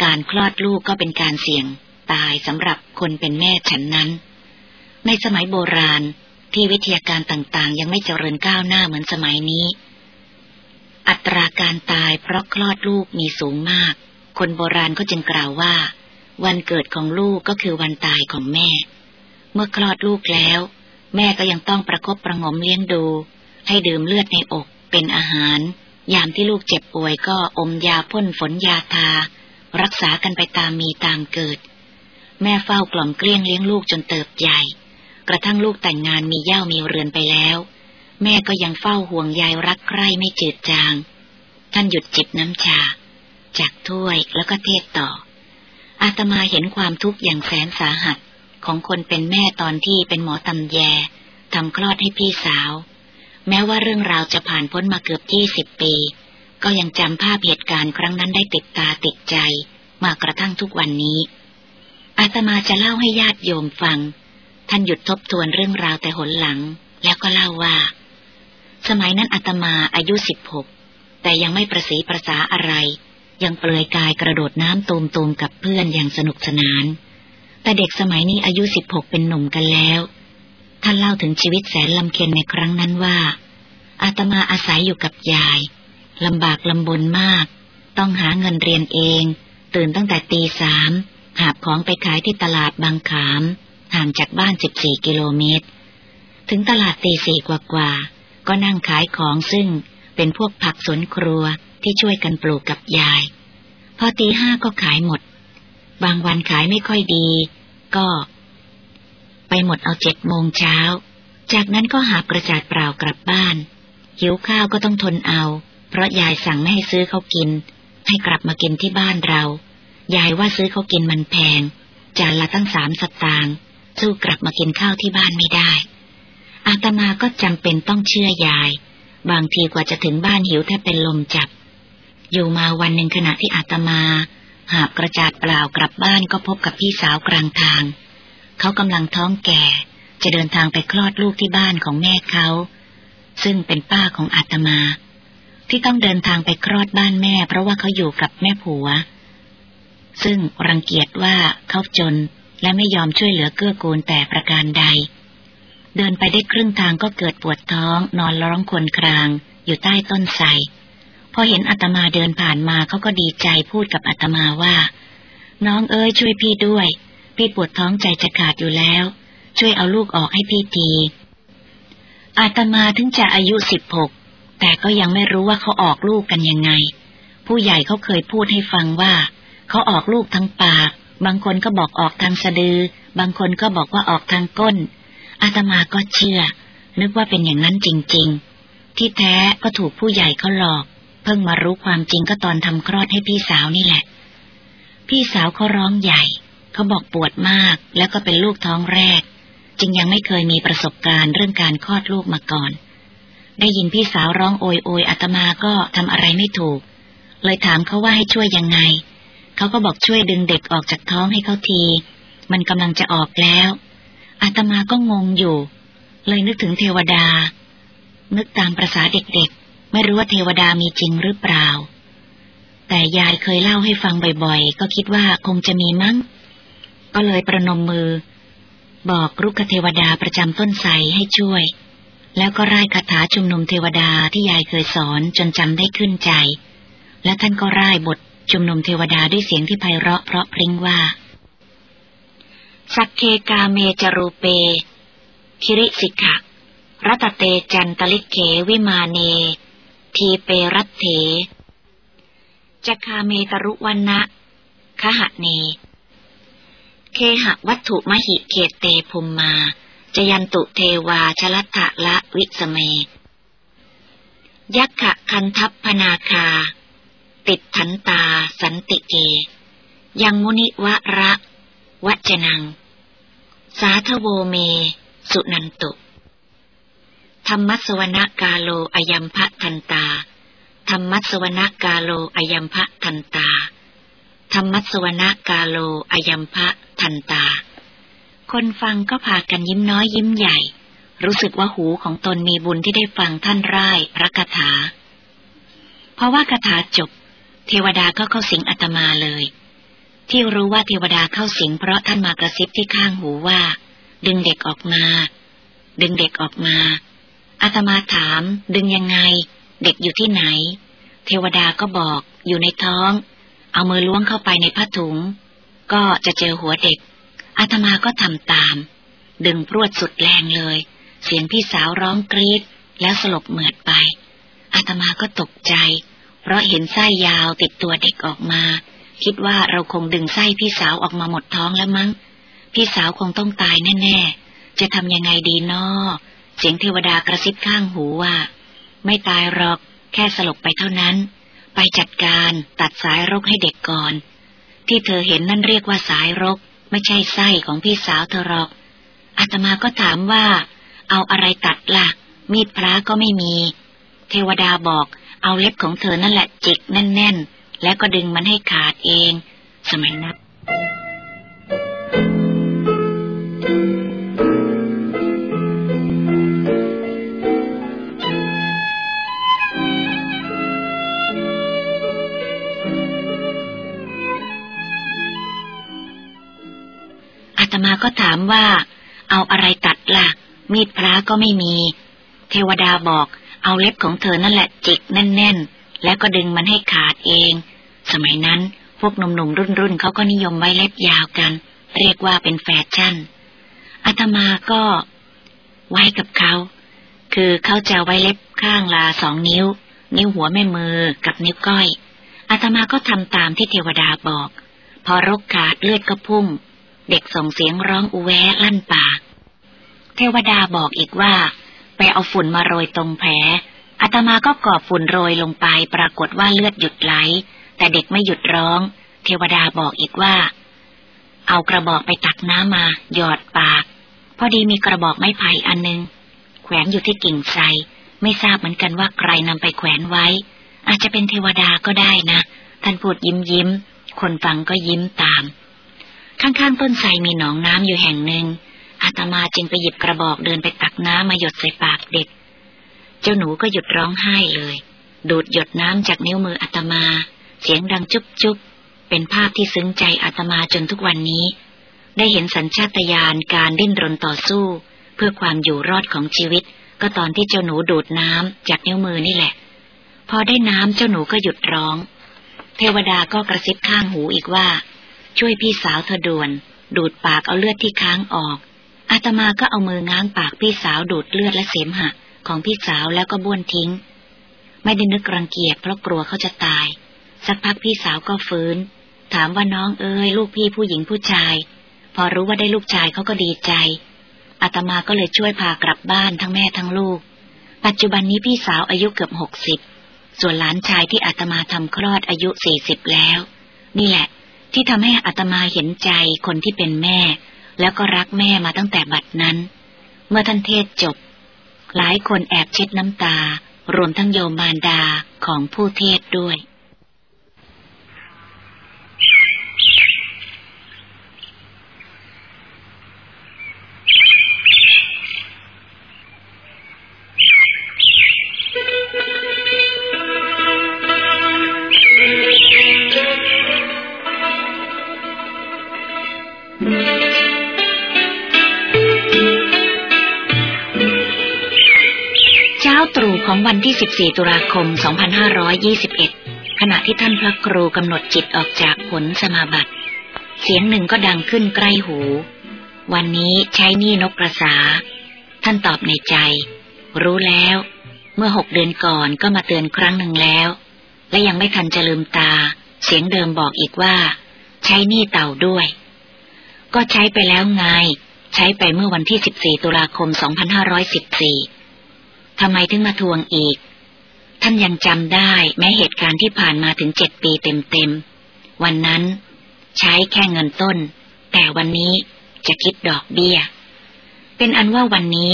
การคลอดลูกก็เป็นการเสี่ยง ตายสำหรับคนเป็นแม่ฉันนั้น ในสมัยโบราณที่วิทยาการต่างๆ ยังไม่เจริญก้าวหน้าเหมือนสมัยนี้ อัตราการตายเพราะคลอดลูกมีสูงมาก คนโบราณก็จึงกล่าวว่า วันเกิดของลูกก็คือวันตายของแม่ เมื่อคลอดลูกแล้ว แม่ก็ยังต้องประคบประงมเลี้ยงดู ให้ดื่มเลือดในอกเป็นอาหาร ยามที่ลูกเจ็บป่วยก็อมยาพ่นฝนยาทา รักษากันไปตามมีตามเกิด แม่เฝ้ากล่อมเกลี้ยงเลี้ยงลูกจนเติบใหญ่ กระทั่งลูกแต่งงานมีเย่ามีเรือนไปแล้ว แม่ก็ยังเฝ้าห่วงใยรักใคร่ไม่จืดจาง ท่านหยุดจิบน้ำชา จากถ้วยแล้วก็เทศต่อ อาตมาเห็นความทุกข์อย่างแสนสาหัสของคนเป็นแม่ตอนที่เป็นหมอตำแยทำคลอดให้พี่สาว แม้ว่าเรื่องราวจะผ่านพ้นมาเกือบยี่สิบปี ก็ยังจำภาพเหตุการณ์ครั้งนั้นได้ติดตาติดใจ มากระทั่งทุกวันนี้ อาตมาจะเล่าให้ญาติโยมฟัง ท่านหยุดทบทวนเรื่องราวแต่หนหลัง แล้วก็เล่าว่า สมัยนั้นอาตมาอายุสิบหกแต่ยังไม่ประสีประสาอะไร ยังเปลือยกายกระโดดน้ำตูมตูมกับเพื่อนอย่างสนุกสนาน แต่เด็กสมัยนี้อายุสิบหกเป็นหนุ่มกันแล้ว ท่านเล่าถึงชีวิตแสนลำเค็ญในครั้งนั้นว่า อาตมาอาศัยอยู่กับยายลำบากลำบนมาก ต้องหาเงินเรียนเอง ตื่นตั้งแต่ตีสามหาบของไปขายที่ตลาดบางขาม ห่างจากบ้านสิบสี่กิโลเมตร ถึงตลาดตีสี่กว่าๆก็นั่งขายของซึ่ง เป็นพวกผักสวนครัวที่ช่วยกันปลูกกับยาย พอตีห้าก็ขายหมด บางวันขายไม่ค่อยดี ก็ ไปหมดเอาเจ็ดโมงเช้า จากนั้นก็หาประจาดเปล่ากลับบ้าน หิวข้าวก็ต้องทนเอา เพราะยายสั่งไม่ให้ซื้อเขากิน ให้กลับมากินที่บ้านเรา ยายว่าซื้อเขากินมันแพง จานละตั้งสามสตางค์สู้กลับมากินข้าวที่บ้านไม่ได้อาตมาก็จำเป็นต้องเชื่อยาย บางทีกว่าจะถึงบ้านหิวแทบเป็นลมจับ อยู่มาวันหนึ่งขณะที่อาตมา หาบกระจาดเปล่ากลับบ้านก็พบกับพี่สาวกลางทาง เขากำลังท้องแก่ จะเดินทางไปคลอดลูกที่บ้านของแม่เขา ซึ่งเป็นป้าของอาตมา ที่ต้องเดินทางไปคลอดบ้านแม่ เพราะว่าเขาอยู่กับแม่ผัว ซึ่งรังเกียจว่าเขาจนและไม่ยอมช่วยเหลือเกื้อกูลแต่ประการใด เดินไปได้ครึ่งทางก็เกิดปวดท้อง นอนร้องควนคราง อยู่ใต้ต้นไทรพอเห็นอาตมาเดินผ่านมาเขาก็ดีใจพูดกับอาตมาว่า น้องเอ้ยช่วยพี่ด้วย พี่ปวดท้องใจจะขาดอยู่แล้ว ช่วยเอาลูกออกให้พี่ทีอาตมาถึงจะอายุสิบหกแต่ก็ยังไม่รู้ว่าเขาออกลูกกันยังไง ผู้ใหญ่เขาเคยพูดให้ฟังว่า เขาออกลูกทางปาก บางคนก็บอกออกทางสะดือ บางคนก็บอกว่าออกทางก้น อาตมาก็เชื่อ นึกว่าเป็นอย่างนั้นจริง ๆ ที่แท้ก็ถูกผู้ใหญ่เขาหลอก เพิ่งมารู้ความจริงก็ตอนทำคลอดให้พี่สาวนี่แหละ พี่สาวเขาร้องใหญ่ เขาบอกปวดมากแล้วก็เป็นลูกท้องแรก จึงยังไม่เคยมีประสบการณ์เรื่องการคลอดลูกมาก่อน ได้ยินพี่สาวร้องโอยโอยอาตมาก็ทำอะไรไม่ถูก เลยถามเขาว่าให้ช่วยยังไง เขาก็บอกช่วยดึงเด็กออกจากท้องให้เขาที มันกำลังจะออกแล้ว อาตมาก็งงอยู่ เลยนึกถึงเทวดา นึกตามประษาเด็กๆ ไม่รู้ว่าเทวดามีจริงหรือเปล่า แต่ยายเคยเล่าให้ฟังบ่อยๆ ก็คิดว่าคงจะมีมั้ง ก็เลยประนมมือ บอกรุกเทวดาประจำต้นไทรให้ช่วย แล้วก็ไล่คาถาชุมนุมเทวดาที่ยายเคยสอนจนจำได้ขึ้นใจ และท่านก็ไล่บทชุมนุมเทวดาด้วยเสียงที่ไพเราะเพราะพริ้งว่า สัคเคกาเม จะ รูเป คิริสิขะระตะเฏ จันตะลิกเขวิมาเน ทีเปรัฏเฐ จะ คาเม ตะรุวะนะคะหะเน เคหะวัตถุมหิเขตเตภุมมา จายันตุเทวา ชะละถะละวิสะเม ยักขะคันทัพพนาคา ติดทันตาสันติเก ยังมุนิวะระวัจนัง สาทโวเม สุนันตุ ธรรมัสวนกาโลอยัมพะทันตา ธรรมัสวนกาโลอยัมพะทันตา ธรรมัสวนกาโลอยัมพะทันตา คนฟังก็พากันยิ้มน้อยยิ้มใหญ่ รู้สึกว่าหูของตนมีบุญที่ได้ฟังท่านร่ายพระคาถา เพราะว่าคาถาจบ เทวดาก็เข้าสิงอาตมาเลย ที่รู้ว่าเทวดาเข้าสิงเพราะท่านมากระซิบที่ข้างหูว่า ดึงเด็กออกมา ดึงเด็กออกมาอาตมาถาม ดึงยังไง เด็กอยู่ที่ไหน เทวดาก็บอกอยู่ในท้อง เอามือล้วงเข้าไปในผ้าถุง ก็จะเจอหัวเด็กอาตมาก็ทำตาม ดึงพรวดสุดแรงเลย เสียงพี่สาวร้องกรีดแล้วสลบเหมือดไปอาตมาก็ตกใจ เพราะเห็นไส้ยาวติดตัวเด็กออกมา คิดว่าเราคงดึงไส้พี่สาวออกมาหมดท้องแล้วมั้ง พี่สาวคงต้องตายแน่ๆ จะทำยังไงดีนอเสียงเทวดากระซิบข้างหูว่า ไม่ตายหรอก แค่สลบไปเท่านั้น ไปจัดการตัดสายรกให้เด็กก่อน ที่เธอเห็นนั่นเรียกว่าสายรก ไม่ใช่ไส้ของพี่สาวเธอหรอกอาตมาก็ถามว่า เอาอะไรตัดละ่ะ มีดพระก็ไม่มี เทวดาบอก เอาเล็บของเธอนั่นแหละจิกแน่นๆ แล้วก็ดึงมันให้ขาดเอง สมัยนั้นอาตมาก็ถามว่า เอาอะไรตัดละ่ะ มีดพระก็ไม่มี เทวดาบอกเอาเล็บของเธอนั่นแหละจิกแน่น ๆ แล้วก็ดึงมันให้ขาดเอง สมัยนั้น พวกหนุ่มๆรุ่นๆเขาก็นิยมไว้เล็บยาวกัน เรียกว่าเป็นแฟชั่นอาตมาก็ไว้กับเขา คือเขาจะไว้เล็บข้างลาสองนิ้ว นิ้วหัวแม่มือกับนิ้วก้อยอาตมาก็ทำตามที่เทวดาบอก พอรกขาดเลือดก็พุ่ง เด็กส่งเสียงร้องอุแวลั่นปาก เทวดาบอกอีกว่า ไปเอาฝุ่นมาโรยตรงแผลอาตมาก็กอบฝุ่นโรยลงไปปรากฏว่าเลือดหยุดไหล แต่เด็กไม่หยุดร้อง เทวดาบอกอีกว่า เอากระบอกไปตักน้ำมา หยอดปาก พอดีมีกระบอกไม้ไผ่อันนึง แขวนอยู่ที่กิ่งไทรไม่ทราบเหมือนกันว่าใครนำไปแขวนไว้ อาจจะเป็นเทวดาก็ได้นะ ท่านพูดยิ้มยิ้ม คนฟังก็ยิ้มตาม ข้างๆต้นไทรมีหนองน้ำอยู่แห่งหนึ่ง อาตมาจึงไปหยิบกระบอกเดินไปตักน้ำมาหยดใส่ปากเด็ก เจ้าหนูก็หยุดร้องไห้เลย ดูดหยดน้ำจากนิ้วมืออาตมา เสียงดังจุบจุบเป็นภาพที่ซึ้งใจอาตมาจนทุกวันนี้ ได้เห็นสัญชาตญาณการดิ้นรนต่อสู้ เพื่อความอยู่รอดของชีวิต ก็ตอนที่เจ้าหนูดูดน้ำจากนิ้วมือนี่แหละ พอได้น้ำเจ้าหนูก็หยุดร้อง เทวดาก็กระซิบข้างหูอีกว่า ช่วยพี่สาวเธอด่วน ดูดปากเอาเลือดที่ค้างออกอาตมาก็เอามือง้างปากพี่สาวดูดเลือดและเสมหะ ของพี่สาวแล้วก็บ้วนทิ้ง ไม่ได้นึกรังเกียจเพราะกลัวเขาจะตาย สักพักพี่สาวก็ฟื้น ถามว่าน้องเอ้ยลูกพี่ผู้หญิงผู้ชาย พอรู้ว่าได้ลูกชายเขาก็ดีใจอาตมาก็เลยช่วยพากลับบ้านทั้งแม่ทั้งลูก ปัจจุบันนี้พี่สาวอายุเกือบหกสิบส่วนหลานชายที่อาตมาทำคลอดอายุสี่สิบแล้ว นี่แหละ ที่ทำให้อาตมาเห็นใจคนที่เป็นแม่ แล้วก็รักแม่มาตั้งแต่บัดนั้น เมื่อท่านเทศจบ หลายคนแอบเช็ดน้ำตา รวมทั้งโยมมารดาของผู้เทศด้วย ตรู่ของวันที่ 14 ตุลาคม 2521 ขณะที่ท่านพระครูกำหนดจิตออกจากผลสมาบัติ เสียงหนึ่งก็ดังขึ้นใกล้หู วันนี้ใช้นี่นกกระสา ท่านตอบในใจ รู้แล้ว เมื่อหกเดือนก่อนก็มาเตือนครั้งหนึ่งแล้ว และยังไม่ทันจะลืมตา เสียงเดิมบอกอีกว่า ใช้นี่เต่าด้วย ก็ใช้ไปแล้วไง ใช้ไปเมื่อวันที่ 14 ตุลาคม 2514 ทำไมถึงมาทวงอีก ท่านยังจำได้แม้เหตุการณ์ที่ผ่านมาถึงเจ็ดปีเต็มๆ วันนั้นใช้แค่เงินต้น แต่วันนี้จะคิดดอกเบี้ย เป็นอันว่าวันนี้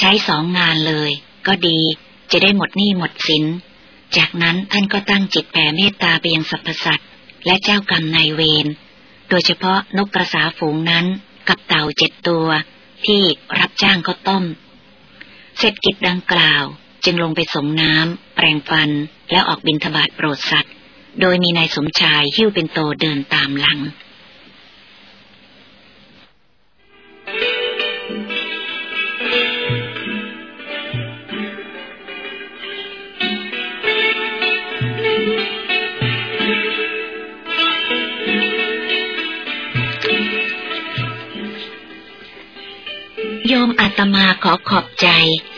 ใช้สองงานเลย ก็ดีจะได้หมดหนี้หมดสิน จากนั้นท่านก็ตั้งจิตแผ่เมตตาไปยังสรรพสัตว์และเจ้ากรรมนายเวร โดยเฉพาะนกกระสาฝูงนั้นกับเต่าเจ็ดตัว ที่รับจ้างเขาต้ม เสร็จกิจดังกล่าวจึงลงไปส่งน้แปรงฟัน แล้วออกบินทบาทโปรดสัตว์ โดยมีนายสมชายหิ้วเป็นโตเดินตามหลัง ยมอาตมาขอขอบใจ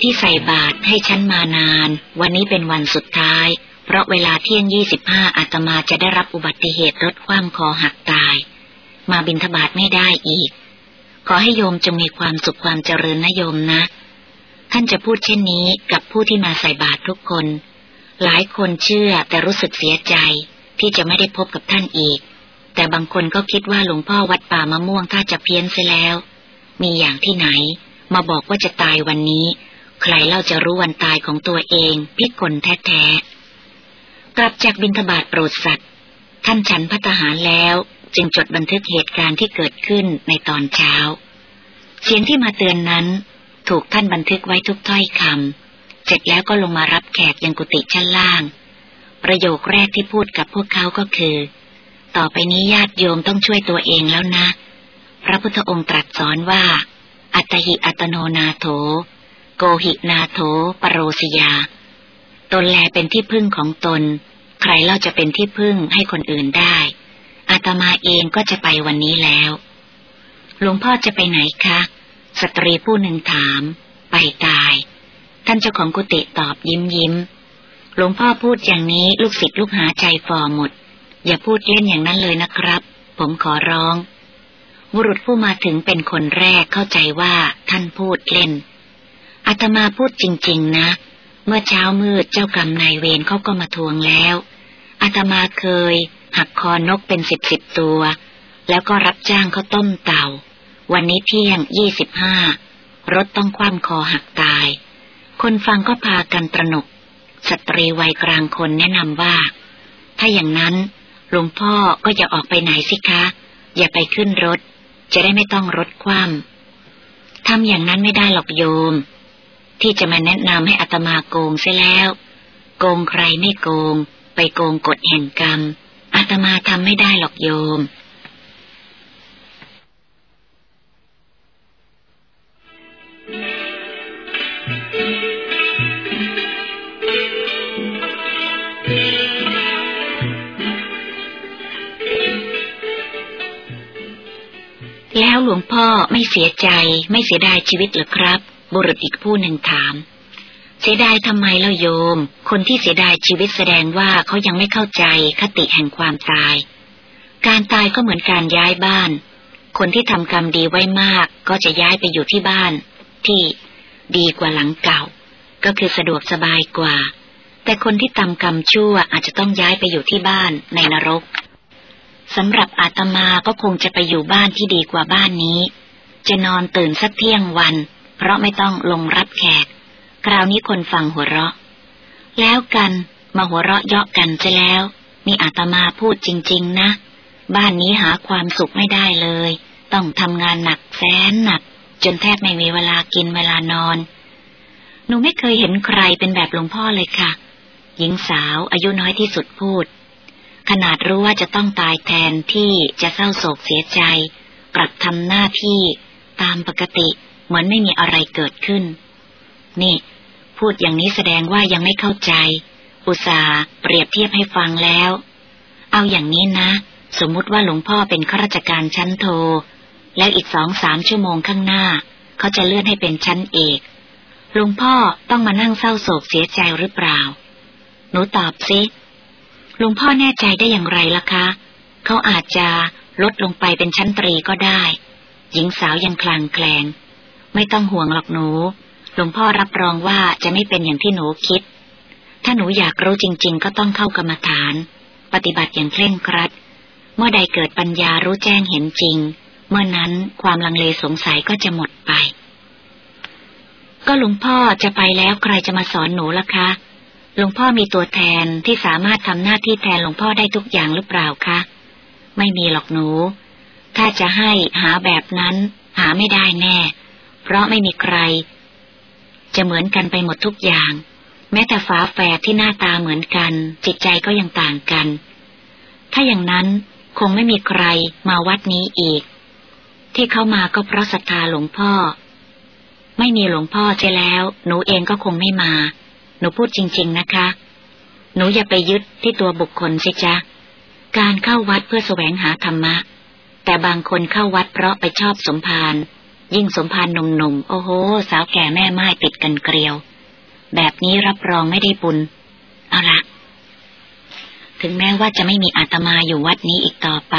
ที่ใส่บาตรให้ฉันมานาน วันนี้เป็นวันสุดท้าย เพราะเวลาเที่ยงยี่สิบห้าอาตมาจะได้รับอุบัติเหตุรถคว่ำคอหักตาย มาบินทบาทไม่ได้อีก ขอให้โยมจงมีความสุขความเจริญนะโยมนะ ท่านจะพูดเช่นนี้กับผู้ที่มาใส่บาตรทุกคน หลายคนเชื่อแต่รู้สึกเสียใจที่จะไม่ได้พบกับท่านอีก แต่บางคนก็คิดว่าหลวงพ่อวัดป่ามะม่วงถ้าจะเพี้ยนเสียแล้ว มีอย่างที่ไหน มาบอกว่าจะตายวันนี้ ใครเล่าจะรู้วันตายของตัวเองพิกลแท้ๆ กลับจากบินทบาทโปรดสัตว์ ท่านฉันพัฒหารแล้วจึงจดบันทึกเหตุการณ์ที่เกิดขึ้นในตอนเช้า เสียงที่มาเตือนนั้น ถูกท่านบันทึกไว้ทุกถ้อยคำ เสร็จแล้วก็ลงมารับแขกยังกุฏิชั้นล่าง ประโยคแรกที่พูดกับพวกเขาก็คือ ต่อไปนี้ญาติโยมต้องช่วยตัวเองแล้วนะ พระพุทธองค์ตรัสสอนว่า อัตหิอัตโนนาโถ โกหินาโถปรโรสยา ตนแลเป็นที่พึ่งของตน ใครเล่าจะเป็นที่พึ่งให้คนอื่นได้อาตมาเองก็จะไปวันนี้แล้ว หลวงพ่อจะไปไหนคะ สตรีผู้หนึ่งถาม ไปตาย ท่านเจ้าของกุฏิตอบยิ้มยิ้ม หลวงพ่อพูดอย่างนี้ลูกศิษย์ลูกหาใจฟอหมด อย่าพูดเล่นอย่างนั้นเลยนะครับ ผมขอร้อง บุรุษผู้มาถึงเป็นคนแรกเข้าใจว่าท่านพูดเล่น อาตมาพูดจริง ๆ นะ เมื่อเช้ามืดเจ้ากรรมนายเวรเขาก็มาทวงแล้ว อาตมาเคย หักคอนกเป็นสิบสิบตัว แล้วก็รับจ้างเขาต้มเต่า วันนี้เที่ยงยี่สิบห้ารถต้องคว่ำคอหักตาย คนฟังก็พากันตระหนก สตรีวัยกลางคนแนะนำว่า ถ้าอย่างนั้นหลวงพ่อก็จะออกไปไหนสิคะ อย่าไปขึ้นรถ จะได้ไม่ต้องรดคว่ำทำอย่างนั้นไม่ได้หรอกโยม ที่จะมาแนะนำให้อัตมาโกงเสียแล้ว โกงใครไม่โกง ไปโกงกฎแห่งกรรมอาตมาทำไม่ได้หรอกโยม แล้วหลวงพ่อไม่เสียใจไม่เสียดายชีวิตหรือครับ บุรุษอีกผู้หนึ่งถาม เสียดายทำไมเล่าโยม คนที่เสียดายชีวิตแสดงว่าเขายังไม่เข้าใจคติแห่งความตาย การตายก็เหมือนการย้ายบ้าน คนที่ทำกรรมดีไว้มากก็จะย้ายไปอยู่ที่บ้าน ที่ดีกว่าหลังเก่า ก็คือสะดวกสบายกว่า แต่คนที่ทำกรรมชั่วอาจจะต้องย้ายไปอยู่ที่บ้านในนรก สำหรับอาตมาก็คงจะไปอยู่บ้านที่ดีกว่าบ้านนี้ จะนอนตื่นสักเที่ยงวัน เพราะไม่ต้องลงรับแขก คราวนี้คนฟังหัวเราะ แล้วกันมาหัวเราะเยาะกันจะแล้วนี่อาตมาพูดจริง ๆ นะ บ้านนี้หาความสุขไม่ได้เลย ต้องทำงานหนักแสนหนัก จนแทบไม่มีเวลากินเวลานอน หนูไม่เคยเห็นใครเป็นแบบหลวงพ่อเลยค่ะ หญิงสาวอายุน้อยที่สุดพูด ขนาดรู้ว่าจะต้องตายแทนที่จะเศร้าโศกเสียใจ กลับทำหน้าที่ตามปกติเหมือนไม่มีอะไรเกิดขึ้น นี่ พูดอย่างนี้แสดงว่ายังไม่เข้าใจ อุตสาเปรียบเทียบให้ฟังแล้ว เอาอย่างนี้นะ สมมุติว่าหลวงพ่อเป็นข้าราชการชั้นโท แล้วอีกสองสามชั่วโมงข้างหน้า เขาจะเลื่อนให้เป็นชั้นเอกหลวงพ่อต้องมานั่งเศร้าโศกเสียใจหรือเปล่า หนูตอบสิ หลวงพ่อแน่ใจได้อย่างไรล่ะคะ เขาอาจจะลดลงไปเป็นชั้นตรีก็ได้ หญิงสาวยังคลางแคลง ไม่ต้องห่วงหรอกหนู หลวงพ่อรับรองว่าจะไม่เป็นอย่างที่หนูคิด ถ้าหนูอยากรู้จริง ๆ ก็ต้องเข้ากรรมฐาน ปฏิบัติอย่างเคร่งครัด เมื่อใดเกิดปัญญารู้แจ้งเห็นจริง เมื่อนั้นความลังเลสงสัยก็จะหมดไป ก็หลวงพ่อจะไปแล้วใครจะมาสอนหนูล่ะคะ หลวงพ่อมีตัวแทนที่สามารถทำหน้าที่แทนหลวงพ่อได้ทุกอย่างหรือเปล่าคะ ไม่มีหรอกหนู ถ้าจะให้หาแบบนั้น หาไม่ได้แน่ เพราะไม่มีใคร จะเหมือนกันไปหมดทุกอย่าง แม้แต่ฝาแฝดที่หน้าตาเหมือนกัน จิตใจก็ยังต่างกัน ถ้าอย่างนั้นคงไม่มีใครมาวัดนี้อีก ที่เข้ามาก็เพราะศรัทธาหลวงพ่อ ไม่มีหลวงพ่อใช่แล้ว หนูเองก็คงไม่มา หนูพูดจริง ๆนะคะ หนูอย่าไปยึดที่ตัวบุคคลสิจ๊ะ การเข้าวัดเพื่อแสวงหาธรรมะ แต่บางคนเข้าวัดเพราะไปชอบสมภาร ยิ่งสมภารหนุ่มๆ โอ้โห สาวแก่แม่ไม้ติดกันเกลียว แบบนี้รับรองไม่ได้บุญ เอาละ ถึงแม้ว่าจะไม่มีอาตมาอยู่วัดนี้อีกต่อไป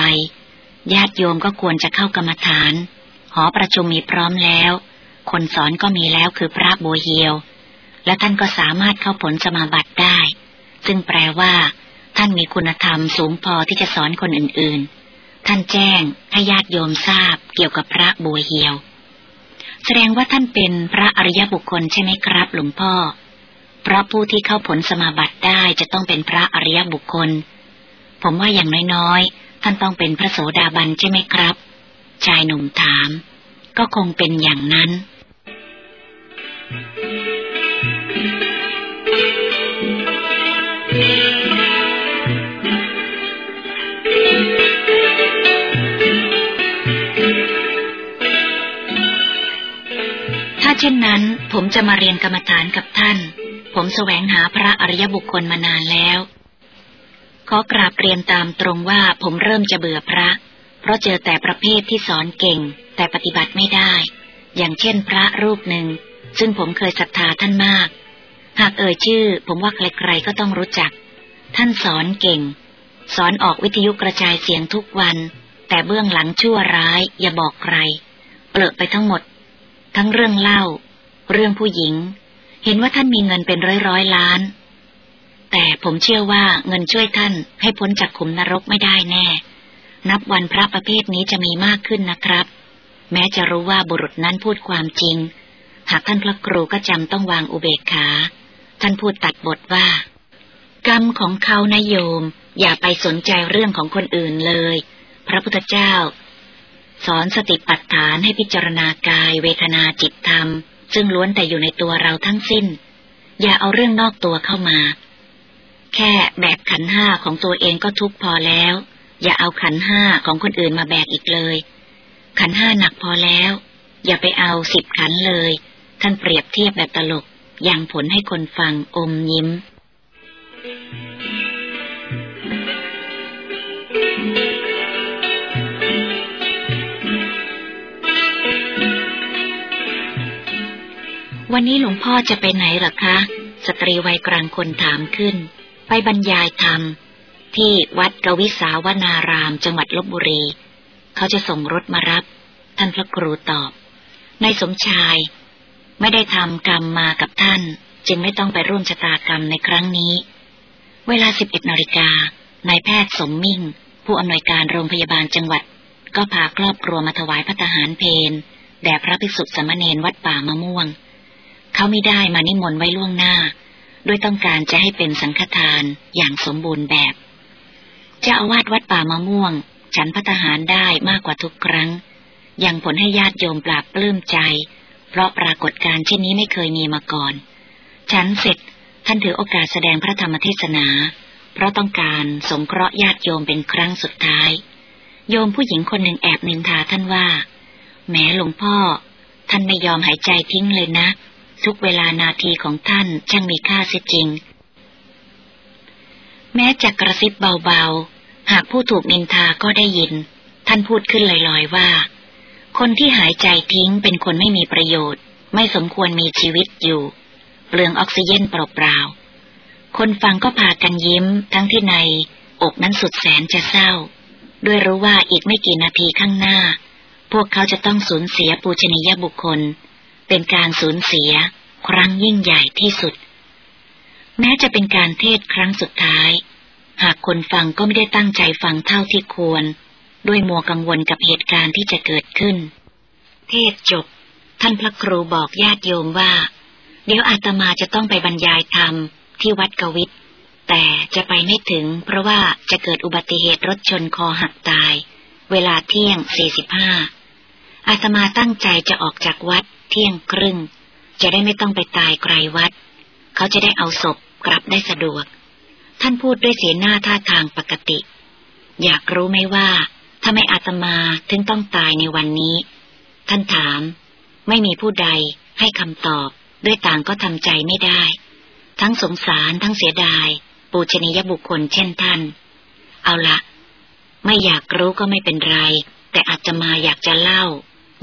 ญาติโยมก็ควรจะเข้ากรรมฐาน หอประชุมมีพร้อมแล้ว คนสอนก็มีแล้วคือพระโบเฮียว และท่านก็สามารถเข้าผลสมาบัติได้ ซึ่งแปลว่า ท่านมีคุณธรรมสูงพอที่จะสอนคนอื่นๆ ท่านแจ้งให้ญาติโยมทราบเกี่ยวกับพระโบเฮียว แสดงว่าท่านเป็นพระอริยบุคคลใช่ไหมครับหลวงพ่อ เพราะผู้ที่เข้าผลสมาบัติได้จะต้องเป็นพระอริยบุคคล ผมว่าอย่างน้อยๆ ท่านต้องเป็นพระโสดาบันใช่ไหมครับ ชายหนุ่มถาม ก็คงเป็นอย่างนั้น ถ้าเช่นนั้น ผมจะมาเรียนกรรมฐานกับท่าน ผมแสวงหาพระอริยบุคคลมานานแล้ว ขอกราบเรียนตามตรงว่าผมเริ่มจะเบื่อพระ เพราะเจอแต่ประเภทที่สอนเก่ง แต่ปฏิบัติไม่ได้ อย่างเช่นพระรูปหนึ่ง ซึ่งผมเคยศรัทธาท่านมาก หากเอ่ยชื่อ ผมว่าใครๆก็ต้องรู้จัก ท่านสอนเก่ง สอนออกวิทยุกระจายเสียงทุกวัน แต่เบื้องหลังชั่วร้าย อย่าบอกใคร เปลือกไปทั้งหมด ทั้งเรื่องเล่า เรื่องผู้หญิง เห็นว่าท่านมีเงินเป็นร้อยร้อยล้าน แต่ผมเชื่อว่าเงินช่วยท่านให้พ้นจากขุมนรกไม่ได้แน่ นับวันพระประเภทนี้จะมีมากขึ้นนะครับ แม้จะรู้ว่าบุรุษนั้นพูดความจริง หากท่านพระครูก็จำต้องวางอุเบกขา ท่านพูดตัดบทว่า กรรมของเขานโยม อย่าไปสนใจเรื่องของคนอื่นเลย พระพุทธเจ้า สอนสติปัฏฐานให้พิจารณากายเวทนาจิตธรรม ซึ่งล้วนแต่อยู่ในตัวเราทั้งสิ้น อย่าเอาเรื่องนอกตัวเข้ามา แค่แบกขันห้าของตัวเองก็ทุกพอแล้ว อย่าเอาขันห้าของคนอื่นมาแบกอีกเลย ขันห้าหนักพอแล้ว อย่าไปเอาสิบขันเลย ท่านเปรียบเทียบแบบตลกยังผลให้คนฟังอมยิ้ม วันนี้หลวงพ่อจะไปไหนหรอคะ สตรีวัยกลางคนถามขึ้น ไปบรรยายธรรม ที่วัดกวิสาวนารามจังหวัดลบบุรี เขาจะส่งรถมารับ ท่านพระครูตอบนายสมชาย ไม่ได้ทำกรรมมากับท่าน จึงไม่ต้องไปร่วมชะตากรรมในครั้งนี้ เวลาสิบเอ็ดนาฬิกานายแพทย์สมมิ่ง ผู้อำนวยการโรงพยาบาลจังหวัด ก็พาครอบครัวมาถวายพระทหารเพนแด่พระภิกษุสมณเณรวัดป่ามะม่วง เขาไม่ได้มานิมนต์ไว้ล่วงหน้า ด้วยต้องการจะให้เป็นสังฆทานอย่างสมบูรณ์แบบเจ้าอาวาสวัดป่ามะม่วง ฉันพัฒหารได้มากกว่าทุกครั้ง ยังผลให้ญาติโยมปราบปลื้มใจ เพราะปรากฏการเช่นนี้ไม่เคยมีมาก่อน ฉันเสร็จท่านถือโอกาสแสดงพระธรรมเทศนา เพราะต้องการสงเคราะห์ญาติโยมเป็นครั้งสุดท้าย โยมผู้หญิงคนหนึ่งแอบนินทาท่านว่าแม้หลวงพ่อ ท่านไม่ยอมหายใจทิ้งเลยนะ ทุกเวลานาทีของท่านช่างมีค่าเสียจริง แม้จะกระซิบเบาๆ หากผู้ถูกนินทาก็ได้ยิน ท่านพูดขึ้นลอยๆว่า คนที่หายใจทิ้งเป็นคนไม่มีประโยชน์ ไม่สมควรมีชีวิตอยู่เปลืองออกซิเจนเปล่าๆคนฟังก็พากันยิ้มทั้งที่ในอกนั้นสุดแสนจะเศร้า ด้วยรู้ว่าอีกไม่กี่นาทีข้างหน้า พวกเขาจะต้องสูญเสียปูชนียบุคคล เป็นการสูญเสียครั้งยิ่งใหญ่ที่สุด แม้จะเป็นการเทศครั้งสุดท้าย หากคนฟังก็ไม่ได้ตั้งใจฟังเท่าที่ควร ด้วยมัวกังวลกับเหตุการณ์ที่จะเกิดขึ้น เทศจบ ท่านพระครูบอกญาติโยมว่า เดี๋ยวอาตมาจะต้องไปบรรยายธรรมที่วัดกวิทแต่จะไปไม่ถึงเพราะว่าจะเกิดอุบัติเหตุรถชนคอหักตาย เวลาเที่ยงสี่สิบห้าอาตมาตั้งใจจะออกจากวัด เที่ยงครึ่ง จะได้ไม่ต้องไปตายไกลวัด เขาจะได้เอาศพกลับได้สะดวก ท่านพูดด้วยเสียหน้าท่าทางปกติ อยากรู้ไหมว่าทำไม่อาตมาถึงต้องตายในวันนี้ ท่านถาม ไม่มีผู้ใดให้คำตอบ ด้วยต่างก็ทำใจไม่ได้ ทั้งสงสารทั้งเสียดาย ปูชนียบุคคลเช่นท่าน เอาละไม่อยากรู้ก็ไม่เป็นไร แต่อาจจะมาอยากจะเล่า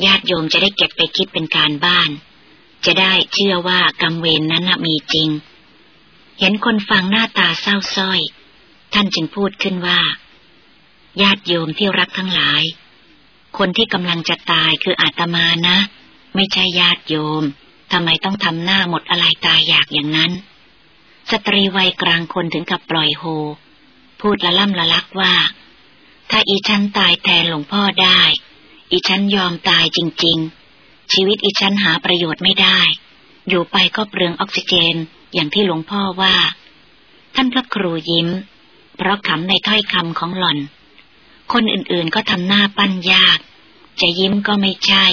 ญาติโยมจะได้เก็บไปคิดเป็นการบ้าน จะได้เชื่อว่ากรรมเวรนนั้นมีจริง เห็นคนฟังหน้าตาเศร้าส้อย ท่านจึงพูดขึ้นว่า ญาติโยมที่รักทั้งหลาย คนที่กำลังจะตายคืออาตมานะ ไม่ใช่ญาติโยมทำไมต้องทำหน้าหมดอะไรตายอยากอย่างนั้น สตรีวัยกลางคนถึงกับปล่อยโฮ พูดละล่ำละลักว่า ถ้าอีฉันตายแทนหลวงพ่อได้ อีฉันยอมตายจริง ๆ ชีวิตอีฉันหาประโยชน์ไม่ได้ อยู่ไปก็เปลืองออกซิเจนอย่างที่หลวงพ่อว่า ท่านพระครูยิ้ม เพราะขำในถ้อยคำของหล่อน คนอื่นๆก็ทำหน้าปั้นยาก จะยิ้มก็ไม่ใช่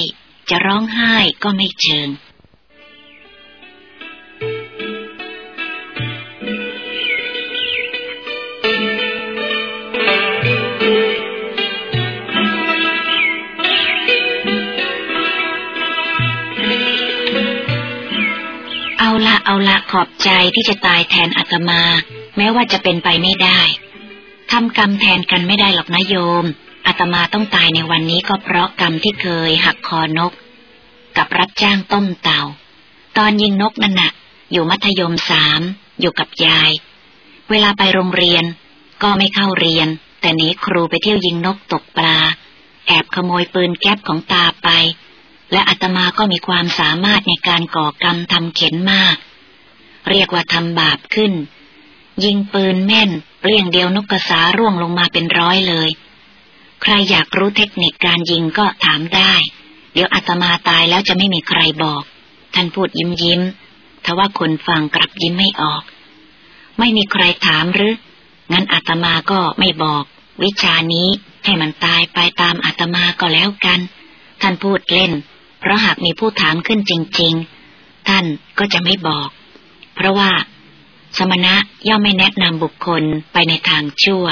จะร้องไห้ก็ไม่เชิง เอาละขอบใจที่จะตายแทนอาตมา แม้ว่าจะเป็นไปไม่ได้ทำกรรมแทนกันไม่ได้หรอกนะโยมอาตมาต้องตายในวันนี้ก็เพราะกรรมที่เคยหักคอนก กับรับจ้างต้มเต่าตอนยิงนกนั่นนะ่ะ อยู่มัธยมสามอยู่กับยาย เวลาไปโรงเรียน ก็ไม่เข้าเรียน แต่หนีครูไปเที่ยวยิงนกตกปลา แอบขโมยปืนแก๊ปของตาไป และอาตมาก็มีความสามารถในการก่อกรรมทำเข็นมาก เรียกว่าทำบาปขึ้น ยิงปืนแม่นเรียงเดียวนกกระสาร่วงลงมาเป็นร้อยเลย ใครอยากรู้เทคนิคการยิงก็ถามได้ เดี๋ยวอาตมาตายแล้วจะไม่มีใครบอก ท่านพูดยิ้มยิ้มทว่าคนฟังกลับยิ้มไม่ออก ไม่มีใครถามหรือ งั้นอาตมาก็ไม่บอก วิชานี้ให้มันตายไปตามอาตมาก็แล้วกัน ท่านพูดเล่น เพราะหากมีผู้ถามขึ้นจริง ๆ ท่านก็จะไม่บอก เพราะว่า สมณะย่อมไม่แนะนำบุคคลไปในทางชั่ว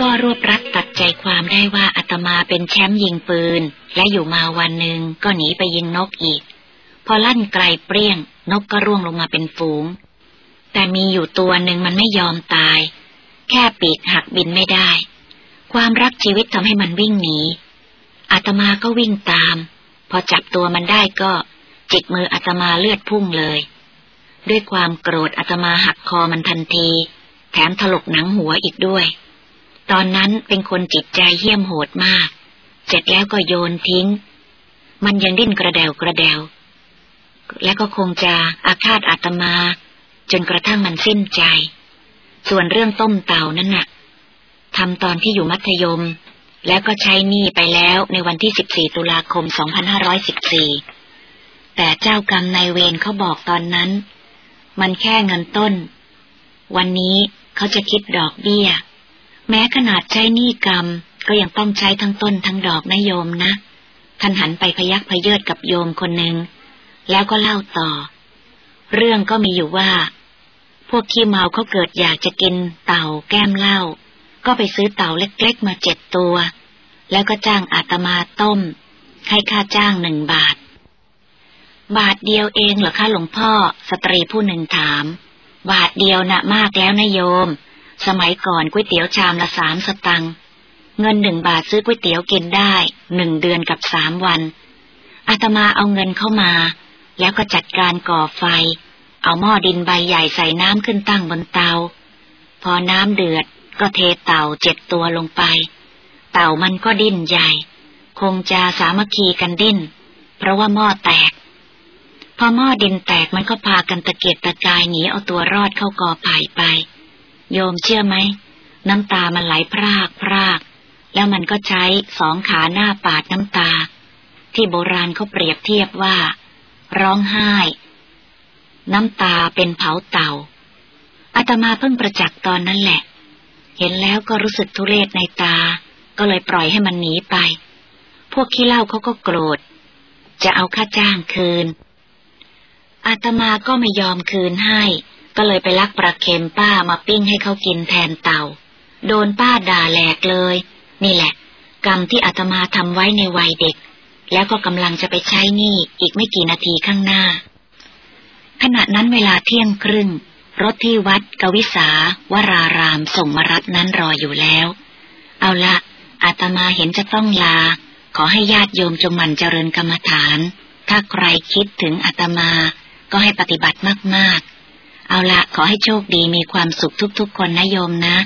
ก็รวบรัดตัดใจความได้ว่าอาตมาเป็นแชมป์ยิงปืน และอยู่มาวันหนึ่งก็หนีไปยิงนกอีก พอลั่นไกลเปรี้ยง นกก็ร่วงลงมาเป็นฝูง แต่มีอยู่ตัวหนึ่งมันไม่ยอมตาย แค่ปีกหักบินไม่ได้ ความรักชีวิตทำให้มันวิ่งหนีอาตมาก็วิ่งตาม พอจับตัวมันได้ก็ จิกมืออาตมาเลือดพุ่งเลย ด้วยความโกรธอาตมาหักคอมันทันที แถมถลกหนังหัวอีกด้วย ตอนนั้นเป็นคนจิตใจเหี้ยมโหดมาก เสร็จแล้วก็โยนทิ้ง มันยังดิ้นกระเดวกระเดว และก็คงจะอาฆาตอาตมา จนกระทั่งมันสิ้นใจ ส่วนเรื่องต้มเต่านั้นน่ะทำตอนที่อยู่มัธยม แล้วก็ใช้หนี้ไปแล้วในวันที่ 14 ตุลาคม 2514 แต่เจ้ากรรมนายเวรเขาบอกตอนนั้น มันแค่เงินต้น วันนี้เขาจะคิดดอกเบี้ย แม้ขนาดใช้หนี้กรรมก็ยังต้องใช้ทั้งต้นทั้งดอกนะโยมนะท่านหันไปพยักพเยิดกับโยมคนหนึ่ง แล้วก็เล่าต่อ เรื่องก็มีอยู่ว่า พวกขี้เมาเขาเกิดอยากจะกินเต่าแก้มเหล้าก็ไปซื้อเต่าเล็กๆมาเจ็ดตัว แล้วก็จ้างอาตมาต้ม ให้ค่าจ้างหนึ่งบาท บาทเดียวเองเหรอคะหลวงพ่อสตรีผู้หนึ่งถาม บาทเดียวนะมากแล้วนะโยม สมัยก่อนก๋วยเตี๋ยวชามละสามสตังค์เงินหนึ่งบาทซื้อก๋วยเตี๋ยวกินได้หนึ่งเดือนกับสามวันอาตมาเอาเงินเข้ามา แล้วก็จัดการก่อไฟ เอาหม้อดินใบใหญ่ใส่น้ำขึ้นตั้งบนเตา พอน้ำเดือดก็เทเต่าเจ็ดตัวลงไป เต่ามันก็ดิ้นใหญ่ คงจะสามัคคีกันดิ้น เพราะว่าหม้อแตก พอหม้อดินแตกมันก็พากันตะเกียกตะกายหนีเอาตัวรอดเข้ากอไผ่ไป โยมเชื่อไหม น้ำตามันไหลพรากพราก แล้วมันก็ใช้สองขาหน้าปาดน้ำตา ที่โบราณเขาเปรียบเทียบว่า ร้องไห้ น้ำตาเป็นเผาเต่าอาตมาเพิ่งประจักษ์ตอนนั้นแหละ เห็นแล้วก็รู้สึกทุเรศในตา ก็เลยปล่อยให้มันหนีไป พวกขี้เล่าเขาก็โกรธ จะเอาค่าจ้างคืน อาตมาก็ไม่ยอมคืนให้ ก็เลยไปลักปลาเค็มป้ามาปิ้งให้เขากินแทนเต่า โดนป้าด่าแหลกเลย นี่แหละ กรรมที่อาตมาทำไว้ในวัยเด็ก แล้วก็กำลังจะไปใช้หนี้อีกไม่กี่นาทีข้างหน้า ขณะนั้นเวลาเที่ยงครึ่ง รถที่วัดกวิสาวรารามส่งมารับนั้นรออยู่แล้ว เอาละอาตมาเห็นจะต้องลา ขอให้ญาติโยมจงมันเจริญกรรมฐาน ถ้าใครคิดถึงอาตมาก็ให้ปฏิบัติมากๆ เอาละขอให้โชคดีมีความสุขทุกๆ คนนะโยมนะ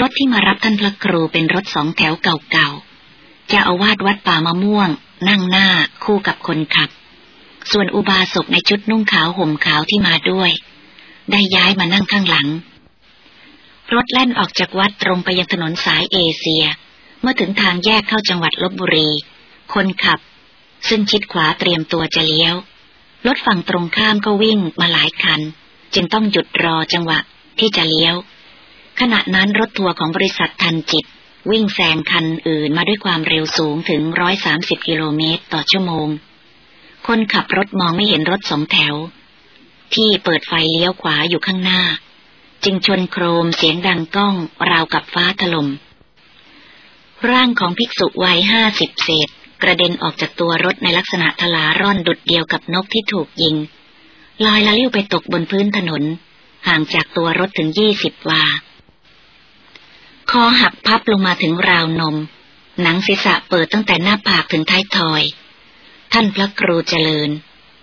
รถที่มารับท่านพระครูเป็นรถสองแถวเก่าๆ จะเอาวาดวัดป่ามะม่วง นั่งหน้าคู่กับคนขับ ส่วนอุบาสกในชุดนุ่งขาวห่มขาวที่มาด้วย ได้ย้ายมานั่งข้างหลัง รถแล่นออกจากวัดตรงไปยังถนนสายเอเชีย เมื่อถึงทางแยกเข้าจังหวัดลบบุรี คนขับ ซึ่งชิดขวาเตรียมตัวจะเลี้ยว รถฝั่งตรงข้ามก็วิ่งมาหลายคัน จึงต้องหยุดรอจังหวะที่จะเลี้ยว ขณะนั้นรถทัวร์ของบริษัททันจิต วิ่งแซงคันอื่นมาด้วยความเร็วสูงถึงร้อยสามสิบกิโลเมตรต่อชั่วโมง คนขับรถมองไม่เห็นรถสองแถว ที่เปิดไฟเลี้ยวขวาอยู่ข้างหน้า จึงชนโครมเสียงดังก้องราวกับฟ้าถลม่มร่างของภิกษุวัยห้าสิบเศษ กระเด็นออกจากตัวรถในลักษณะทลาร่อนดุดเดียวกับนกที่ถูกยิง ลอยละลิ้วไปตกบนพื้นถนน ห่างจากตัวรถถึงยี่สิบวา คอหักพับลงมาถึงราวนม หนังศีรษะเปิดตั้งแต่หน้าผากถึงท้ายทอย ท่านพระครูเจริญ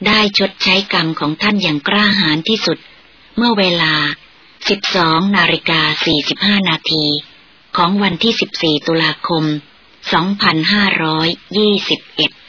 ได้ชดใช้กรรมของท่านอย่างกล้าหาญที่สุด เมื่อเวลา 12 นาฬิกา 45 นาที ของวันที่ 14 ตุลาคม 2521